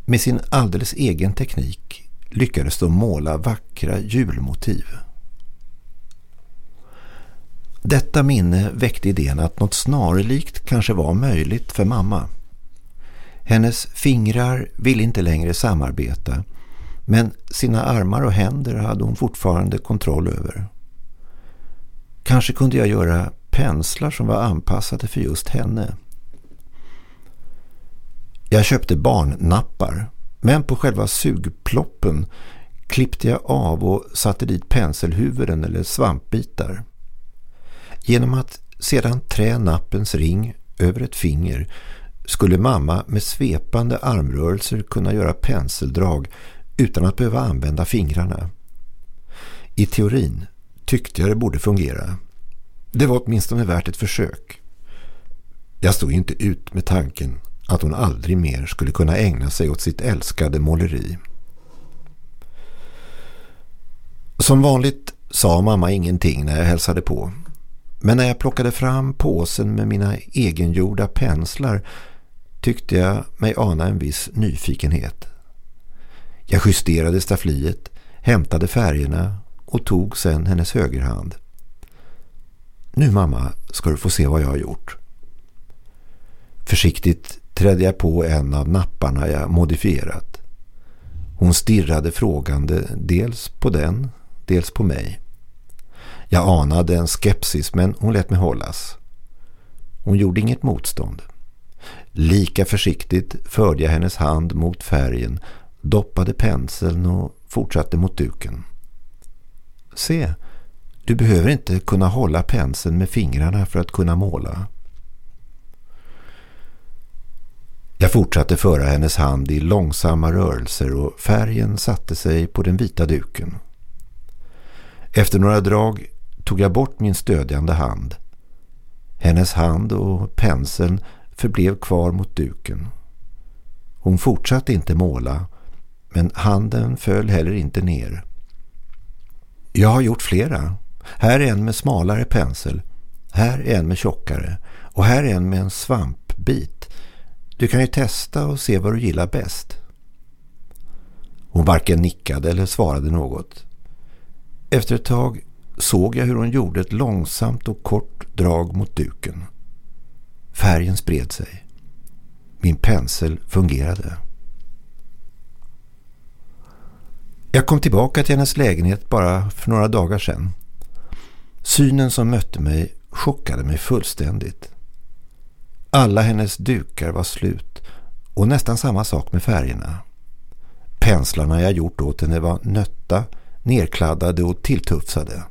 [SPEAKER 5] Med sin alldeles egen teknik lyckades de måla vackra julmotiv. Detta minne väckte idén att något snarlikt kanske var möjligt för mamma. Hennes fingrar ville inte längre samarbeta men sina armar och händer hade hon fortfarande kontroll över. Kanske kunde jag göra penslar som var anpassade för just henne. Jag köpte barnnappar men på själva sugploppen klippte jag av och satte dit penselhuvuden eller svampbitar. Genom att sedan trä nappens ring över ett finger skulle mamma med svepande armrörelser kunna göra penseldrag utan att behöva använda fingrarna. I teorin tyckte jag det borde fungera. Det var åtminstone värt ett försök. Jag stod inte ut med tanken att hon aldrig mer skulle kunna ägna sig åt sitt älskade måleri. Som vanligt sa mamma ingenting när jag hälsade på. Men när jag plockade fram påsen med mina egengjorda penslar tyckte jag mig ana en viss nyfikenhet. Jag justerade staffliet, hämtade färgerna och tog sedan hennes högerhand. Nu mamma ska du få se vad jag har gjort. Försiktigt trädde jag på en av napparna jag modifierat. Hon stirrade frågande dels på den, dels på mig. Jag anade en skepsis men hon lät mig hållas. Hon gjorde inget motstånd. Lika försiktigt förde jag hennes hand mot färgen, doppade penseln och fortsatte mot duken. Se, du behöver inte kunna hålla penseln med fingrarna för att kunna måla. Jag fortsatte föra hennes hand i långsamma rörelser och färgen satte sig på den vita duken. Efter några drag tog jag bort min stödjande hand. Hennes hand och penseln förblev kvar mot duken. Hon fortsatte inte måla men handen föll heller inte ner. Jag har gjort flera. Här är en med smalare pensel. Här är en med tjockare. Och här är en med en svampbit. Du kan ju testa och se vad du gillar bäst. Hon varken nickade eller svarade något. Efter ett tag såg jag hur hon gjorde ett långsamt och kort drag mot duken. Färgen spred sig. Min pensel fungerade. Jag kom tillbaka till hennes lägenhet bara för några dagar sedan. Synen som mötte mig chockade mig fullständigt. Alla hennes dukar var slut och nästan samma sak med färgerna. Penslarna jag gjort åt henne var nötta, nerkladdade och tilltufsade.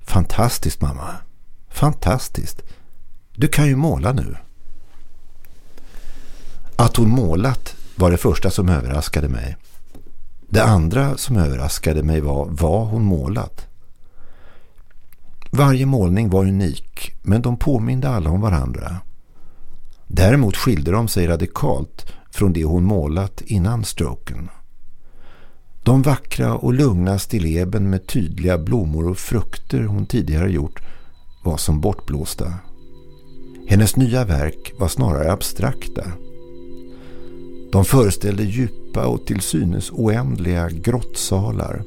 [SPEAKER 5] Fantastiskt mamma. Fantastiskt. Du kan ju måla nu. Att hon målat var det första som överraskade mig. Det andra som överraskade mig var vad hon målat. Varje målning var unik men de påminde alla om varandra. Däremot skilde de sig radikalt från det hon målat innan stroken. De vackra och lugna stilleben med tydliga blommor och frukter hon tidigare gjort var som bortblåsta. Hennes nya verk var snarare abstrakta. De föreställde djupa och till synes oändliga grottsalar.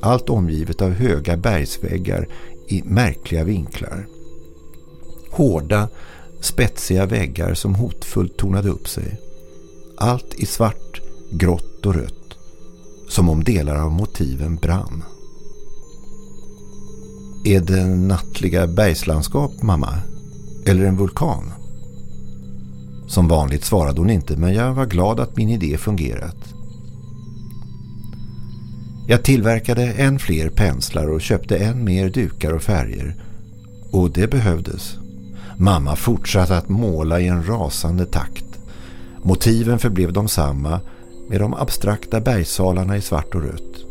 [SPEAKER 5] Allt omgivet av höga bergsväggar i märkliga vinklar. Hårda, spetsiga väggar som hotfullt tornade upp sig. Allt i svart, grått och rött. Som om delar av motiven brann. Är det nattliga bergslandskap, mamma? Eller en vulkan? Som vanligt svarade hon inte men jag var glad att min idé fungerat. Jag tillverkade än fler penslar och köpte än mer dukar och färger. Och det behövdes. Mamma fortsatte att måla i en rasande takt. Motiven förblev de samma med de abstrakta bergsalarna i svart och rött.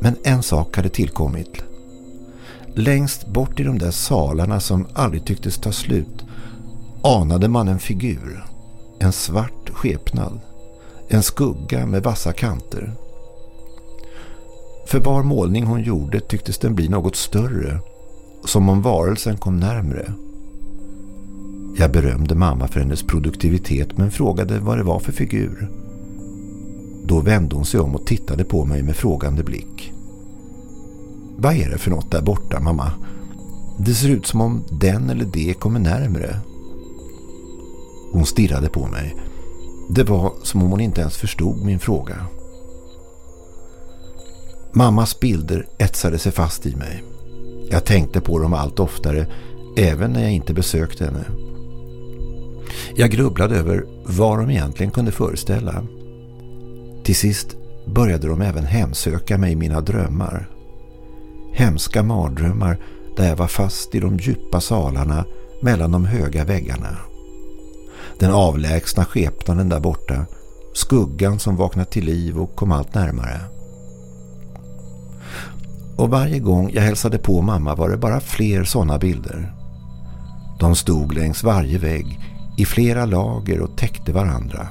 [SPEAKER 5] Men en sak hade tillkommit. Längst bort i de där salarna som aldrig tycktes ta slut anade man en figur. En svart skepnad. En skugga med vassa kanter. För var målning hon gjorde tycktes den bli något större. Som om varelsen kom närmre. Jag berömde mamma för hennes produktivitet men frågade vad det var för figur. Då vände hon sig om och tittade på mig med frågande blick. Vad är det för något där borta, mamma? Det ser ut som om den eller det kommer närmre. Hon stirrade på mig. Det var som om hon inte ens förstod min fråga. Mammas bilder etsade sig fast i mig. Jag tänkte på dem allt oftare, även när jag inte besökte henne. Jag grubblade över vad de egentligen kunde föreställa. Till sist började de även hemsöka mig i mina drömmar. Hemska mardrömmar där jag var fast i de djupa salarna mellan de höga väggarna. Den avlägsna skepnaden där borta, skuggan som vaknat till liv och kom allt närmare. Och varje gång jag hälsade på mamma var det bara fler sådana bilder. De stod längs varje vägg i flera lager och täckte varandra.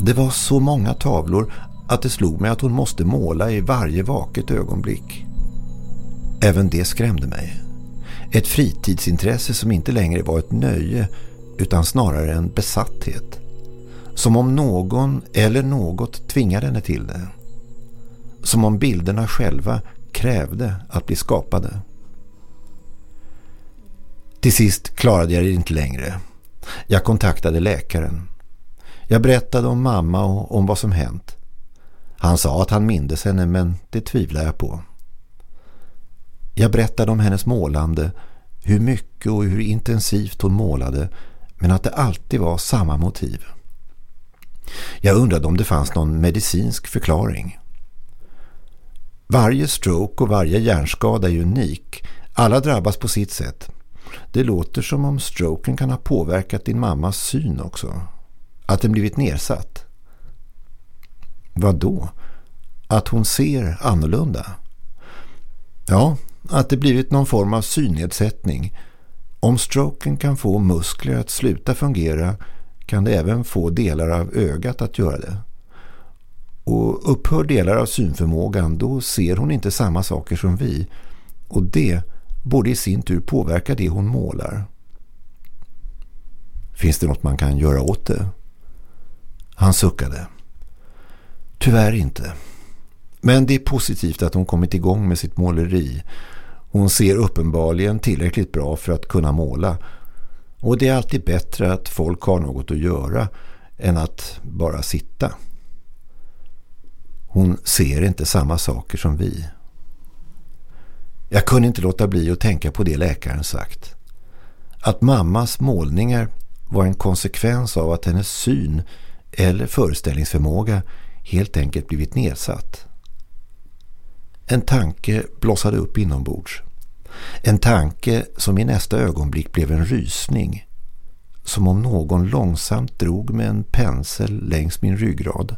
[SPEAKER 5] Det var så många tavlor att det slog mig att hon måste måla i varje vaket ögonblick. Även det skrämde mig. Ett fritidsintresse som inte längre var ett nöje utan snarare en besatthet. Som om någon eller något tvingade henne till det. Som om bilderna själva krävde att bli skapade. Till sist klarade jag det inte längre. Jag kontaktade läkaren. Jag berättade om mamma och om vad som hänt. Han sa att han mindes henne men det tvivlar jag på. Jag berättade om hennes målande, hur mycket och hur intensivt hon målade men att det alltid var samma motiv. Jag undrade om det fanns någon medicinsk förklaring. Varje stroke och varje hjärnskada är unik. Alla drabbas på sitt sätt. Det låter som om stroken kan ha påverkat din mammas syn också. Att den blivit nedsatt. Vad då? Att hon ser annorlunda? Ja, att det blivit någon form av synnedsättning. Om stroken kan få muskler att sluta fungera kan det även få delar av ögat att göra det. Och upphör delar av synförmågan då ser hon inte samma saker som vi. Och det borde i sin tur påverka det hon målar. Finns det något man kan göra åt det? Han suckade. Tyvärr inte. Men det är positivt att hon kommit igång med sitt måleri. Hon ser uppenbarligen tillräckligt bra för att kunna måla. Och det är alltid bättre att folk har något att göra än att bara sitta. Hon ser inte samma saker som vi. Jag kunde inte låta bli att tänka på det läkaren sagt. Att mammas målningar var en konsekvens av att hennes syn eller föreställningsförmåga helt enkelt blivit nedsatt. En tanke blossade upp inombords. En tanke som i nästa ögonblick blev en rysning. Som om någon långsamt drog med en pensel längs min ryggrad.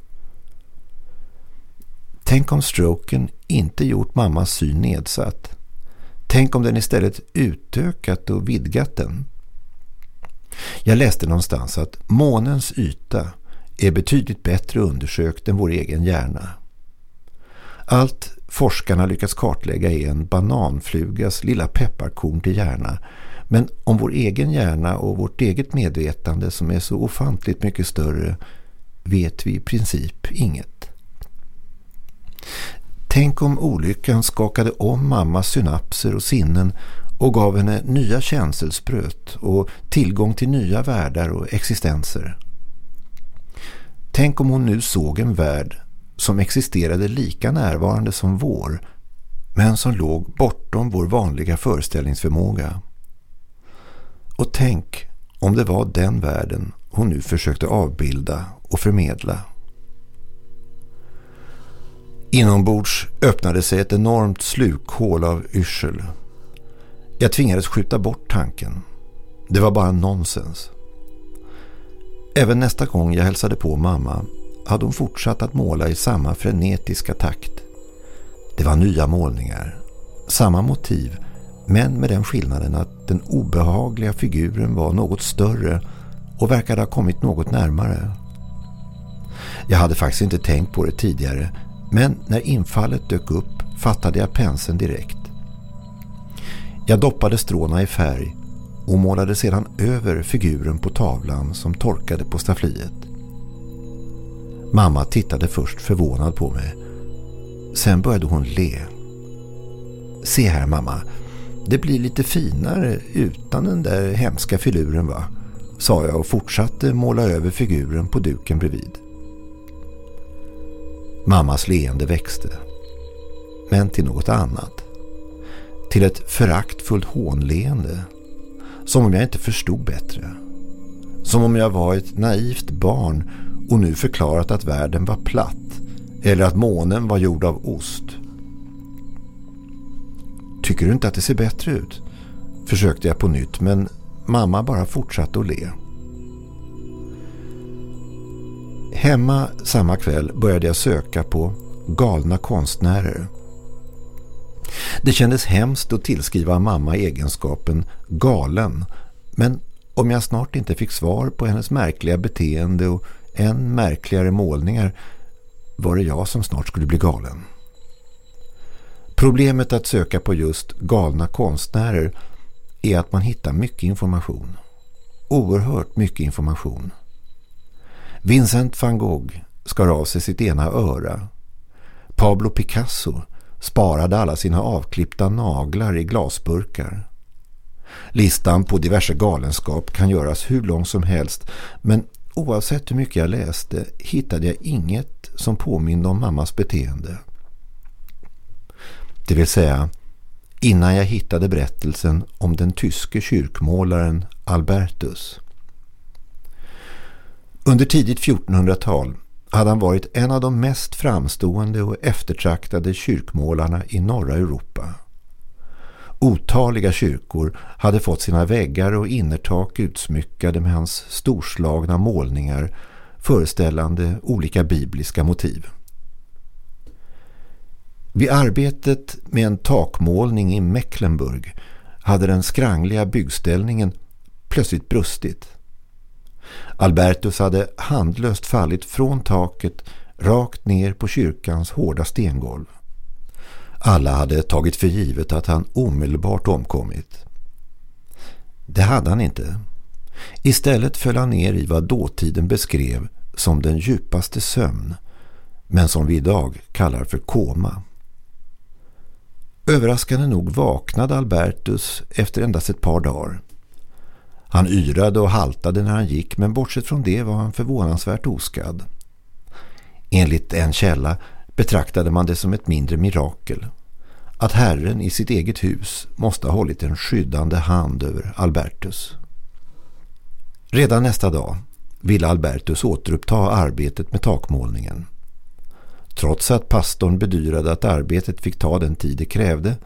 [SPEAKER 5] Tänk om stroken inte gjort mammas syn nedsatt. Tänk om den istället utökat och vidgat den. Jag läste någonstans att månens yta är betydligt bättre undersökt än vår egen hjärna. Allt forskarna lyckats kartlägga är en bananflugas lilla pepparkorn till hjärna. Men om vår egen hjärna och vårt eget medvetande som är så ofantligt mycket större vet vi i princip inget. Tänk om olyckan skakade om mammas synapser och sinnen och gav henne nya känselspröt och tillgång till nya världar och existenser. Tänk om hon nu såg en värld som existerade lika närvarande som vår men som låg bortom vår vanliga föreställningsförmåga. Och tänk om det var den världen hon nu försökte avbilda och förmedla. Inombords öppnade sig ett enormt slukhål av yrsel. Jag tvingades skjuta bort tanken. Det var bara nonsens. Även nästa gång jag hälsade på mamma hade hon fortsatt att måla i samma frenetiska takt. Det var nya målningar, samma motiv men med den skillnaden att den obehagliga figuren var något större och verkade ha kommit något närmare. Jag hade faktiskt inte tänkt på det tidigare men när infallet dök upp fattade jag penseln direkt. Jag doppade stråna i färg och målade sedan över figuren på tavlan som torkade på staffliet. Mamma tittade först förvånad på mig. Sen började hon le. Se här mamma, det blir lite finare utan den där hemska filuren va? Sa jag och fortsatte måla över figuren på duken bredvid. Mammas leende växte. Men till något annat. Till ett föraktfullt hånleende. Som om jag inte förstod bättre. Som om jag var ett naivt barn och nu förklarat att världen var platt. Eller att månen var gjord av ost. Tycker du inte att det ser bättre ut? Försökte jag på nytt men mamma bara fortsatte att le. Hemma samma kväll började jag söka på galna konstnärer. Det kändes hemskt att tillskriva mamma egenskapen galen men om jag snart inte fick svar på hennes märkliga beteende och än märkligare målningar var det jag som snart skulle bli galen. Problemet att söka på just galna konstnärer är att man hittar mycket information. Oerhört mycket information. Vincent van Gogh skar av sig sitt ena öra. Pablo Picasso sparade alla sina avklippta naglar i glasburkar. Listan på diverse galenskap kan göras hur lång som helst men oavsett hur mycket jag läste hittade jag inget som påminde om mammas beteende. Det vill säga innan jag hittade berättelsen om den tyske kyrkmålaren Albertus. Under tidigt 1400-tal hade han varit en av de mest framstående och eftertraktade kyrkmålarna i norra Europa. Otaliga kyrkor hade fått sina väggar och innertak utsmyckade med hans storslagna målningar föreställande olika bibliska motiv. Vid arbetet med en takmålning i Mecklenburg hade den skrangliga byggställningen plötsligt brustit. Albertus hade handlöst fallit från taket rakt ner på kyrkans hårda stengolv. Alla hade tagit för givet att han omedelbart omkommit. Det hade han inte. Istället föll han ner i vad dåtiden beskrev som den djupaste sömn, men som vi idag kallar för koma. Överraskande nog vaknade Albertus efter endast ett par dagar. Han yrade och haltade när han gick men bortsett från det var han förvånansvärt oskadd. Enligt en källa betraktade man det som ett mindre mirakel att Herren i sitt eget hus måste ha hållit en skyddande hand över Albertus. Redan nästa dag ville Albertus återuppta arbetet med takmålningen. Trots att pastorn bedyrade att arbetet fick ta den tid det krävde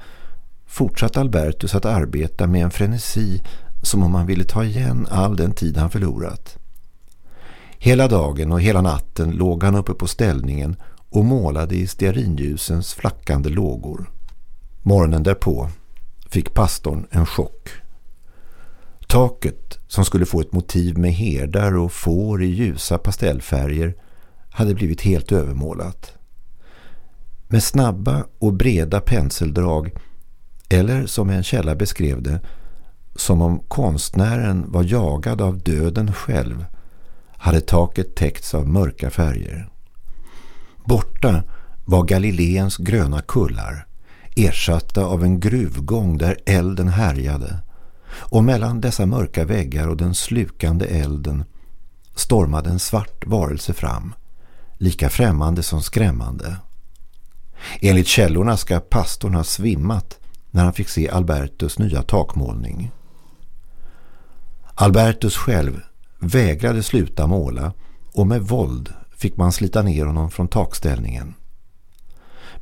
[SPEAKER 5] fortsatte Albertus att arbeta med en frenesi som om han ville ta igen all den tid han förlorat. Hela dagen och hela natten låg han uppe på ställningen och målade i stearinljusens flackande lågor. Morgonen därpå fick pastorn en chock. Taket som skulle få ett motiv med herdar och får i ljusa pastellfärger hade blivit helt övermålat. Med snabba och breda penseldrag eller som en källa beskrev det som om konstnären var jagad av döden själv hade taket täckts av mörka färger. Borta var Galileens gröna kullar ersatta av en gruvgång där elden härjade och mellan dessa mörka väggar och den slukande elden stormade en svart varelse fram, lika främmande som skrämmande. Enligt källorna ska pastorn ha svimmat när han fick se Albertus nya takmålning. Albertus själv vägrade sluta måla och med våld fick man slita ner honom från takställningen.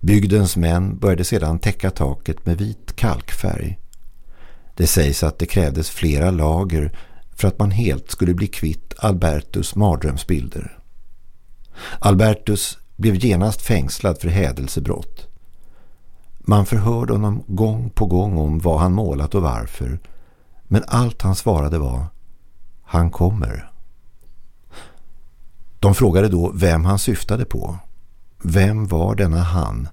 [SPEAKER 5] Bygdens män började sedan täcka taket med vit kalkfärg. Det sägs att det krävdes flera lager för att man helt skulle bli kvitt Albertus mardrömsbilder. Albertus blev genast fängslad för hädelsebrott. Man förhörde honom gång på gång om vad han målat och varför. Men allt han svarade var Han kommer. De frågade då vem han syftade på. Vem var denna han?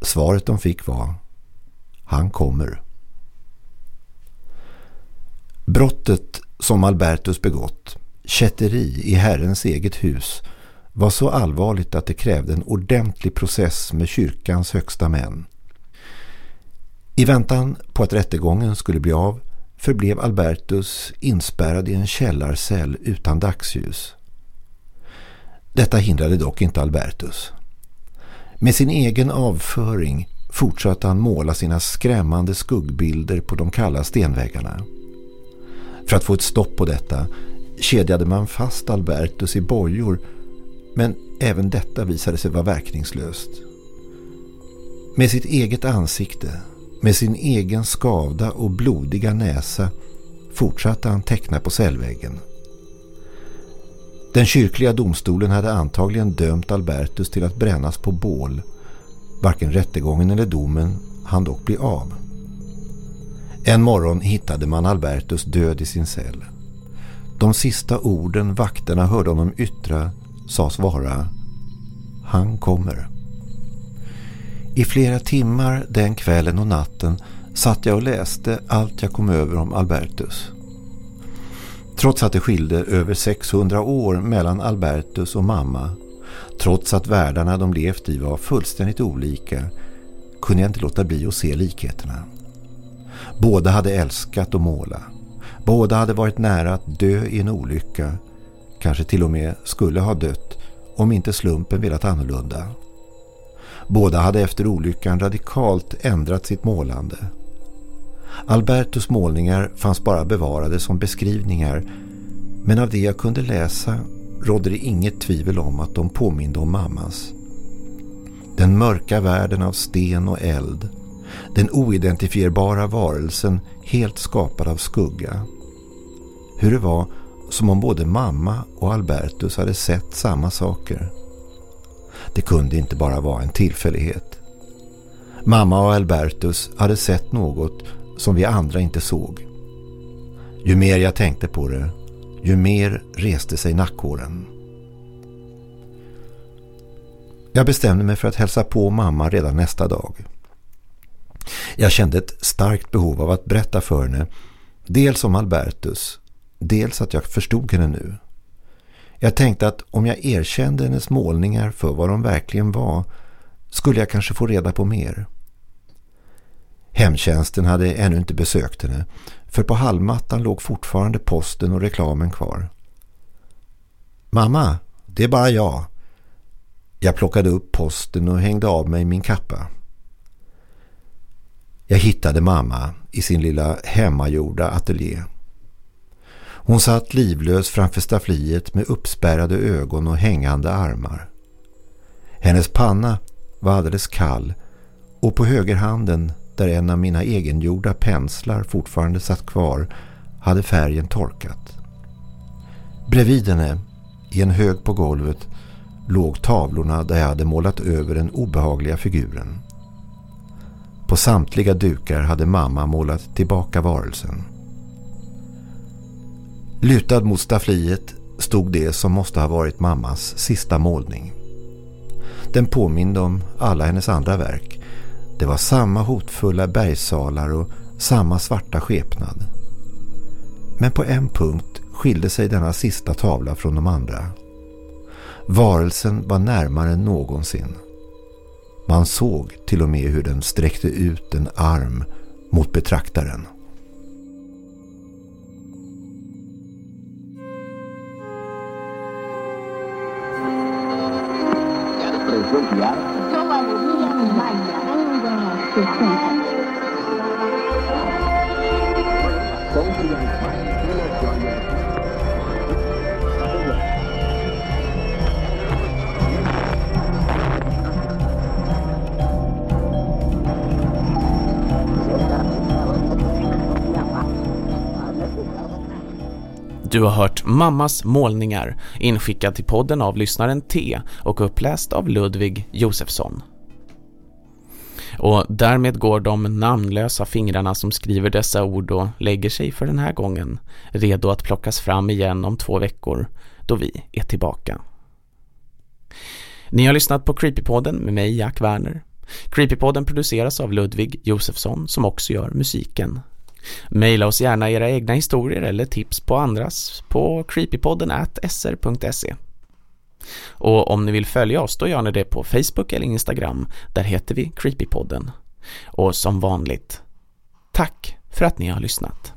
[SPEAKER 5] Svaret de fick var Han kommer. Brottet som Albertus begått, kätteri i Herrens eget hus, var så allvarligt att det krävde en ordentlig process med kyrkans högsta män. I väntan på att rättegången skulle bli av förblev Albertus inspärrad i en källarcell utan dagsljus. Detta hindrade dock inte Albertus. Med sin egen avföring fortsatte han måla sina skrämmande skuggbilder på de kalla stenväggarna. För att få ett stopp på detta kedjade man fast Albertus i bojor men även detta visade sig vara verkningslöst. Med sitt eget ansikte, med sin egen skavda och blodiga näsa fortsatte han teckna på cellväggen. Den kyrkliga domstolen hade antagligen dömt Albertus till att brännas på bål. Varken rättegången eller domen hann dock bli av. En morgon hittade man Albertus död i sin cell. De sista orden vakterna hörde honom yttra sades vara Han kommer. I flera timmar den kvällen och natten satt jag och läste allt jag kom över om Albertus. Trots att det skilde över 600 år mellan Albertus och mamma, trots att världarna de levt i var fullständigt olika, kunde jag inte låta bli att se likheterna. Båda hade älskat att måla. Båda hade varit nära att dö i en olycka, kanske till och med skulle ha dött om inte slumpen velat annorlunda. Båda hade efter olyckan radikalt ändrat sitt målande. Albertus målningar fanns bara bevarade som beskrivningar men av det jag kunde läsa rådde det inget tvivel om att de påminde om mammas. Den mörka världen av sten och eld. Den oidentifierbara varelsen helt skapad av skugga. Hur det var som om både mamma och Albertus hade sett samma saker. Det kunde inte bara vara en tillfällighet. Mamma och Albertus hade sett något som vi andra inte såg. Ju mer jag tänkte på det, ju mer reste sig nackhåren. Jag bestämde mig för att hälsa på mamma redan nästa dag. Jag kände ett starkt behov av att berätta för henne dels om Albertus, dels att jag förstod henne nu. Jag tänkte att om jag erkände hennes målningar för vad de verkligen var skulle jag kanske få reda på mer. Hemtjänsten hade ännu inte besökt henne för på halmmattan låg fortfarande posten och reklamen kvar. Mamma, det är bara jag. Jag plockade upp posten och hängde av mig min kappa. Jag hittade mamma i sin lilla hemmagjorda ateljé. Hon satt livlös framför staffliet med uppspärrade ögon och hängande armar. Hennes panna var alldeles kall och på högerhanden där en av mina egengjorda penslar fortfarande satt kvar hade färgen torkat. Bredvid henne, i en hög på golvet, låg tavlorna där jag hade målat över den obehagliga figuren. På samtliga dukar hade mamma målat tillbaka varelsen. Lutad mot staffliet stod det som måste ha varit mammas sista målning. Den påminde om alla hennes andra verk. Det var samma hotfulla bergssalar och samma svarta skepnad. Men på en punkt skilde sig denna sista tavla från de andra. Varelsen var närmare än någonsin. Man såg till och med hur den sträckte ut en arm mot betraktaren.
[SPEAKER 6] Ethiopia.
[SPEAKER 1] Du har hört Mammas målningar inskickad till podden av lyssnaren T och uppläst av Ludvig Josefsson. Och därmed går de namnlösa fingrarna som skriver dessa ord och lägger sig för den här gången, redo att plockas fram igen om två veckor då vi är tillbaka. Ni har lyssnat på Creepypodden med mig Jack Werner. Creepypodden produceras av Ludvig Josefsson som också gör musiken. Maila oss gärna era egna historier eller tips på andras på creepypodden at sr.se. Och om ni vill följa oss då gör ni det på Facebook eller Instagram. Där heter vi Creepypodden. Och som vanligt, tack för att ni har lyssnat.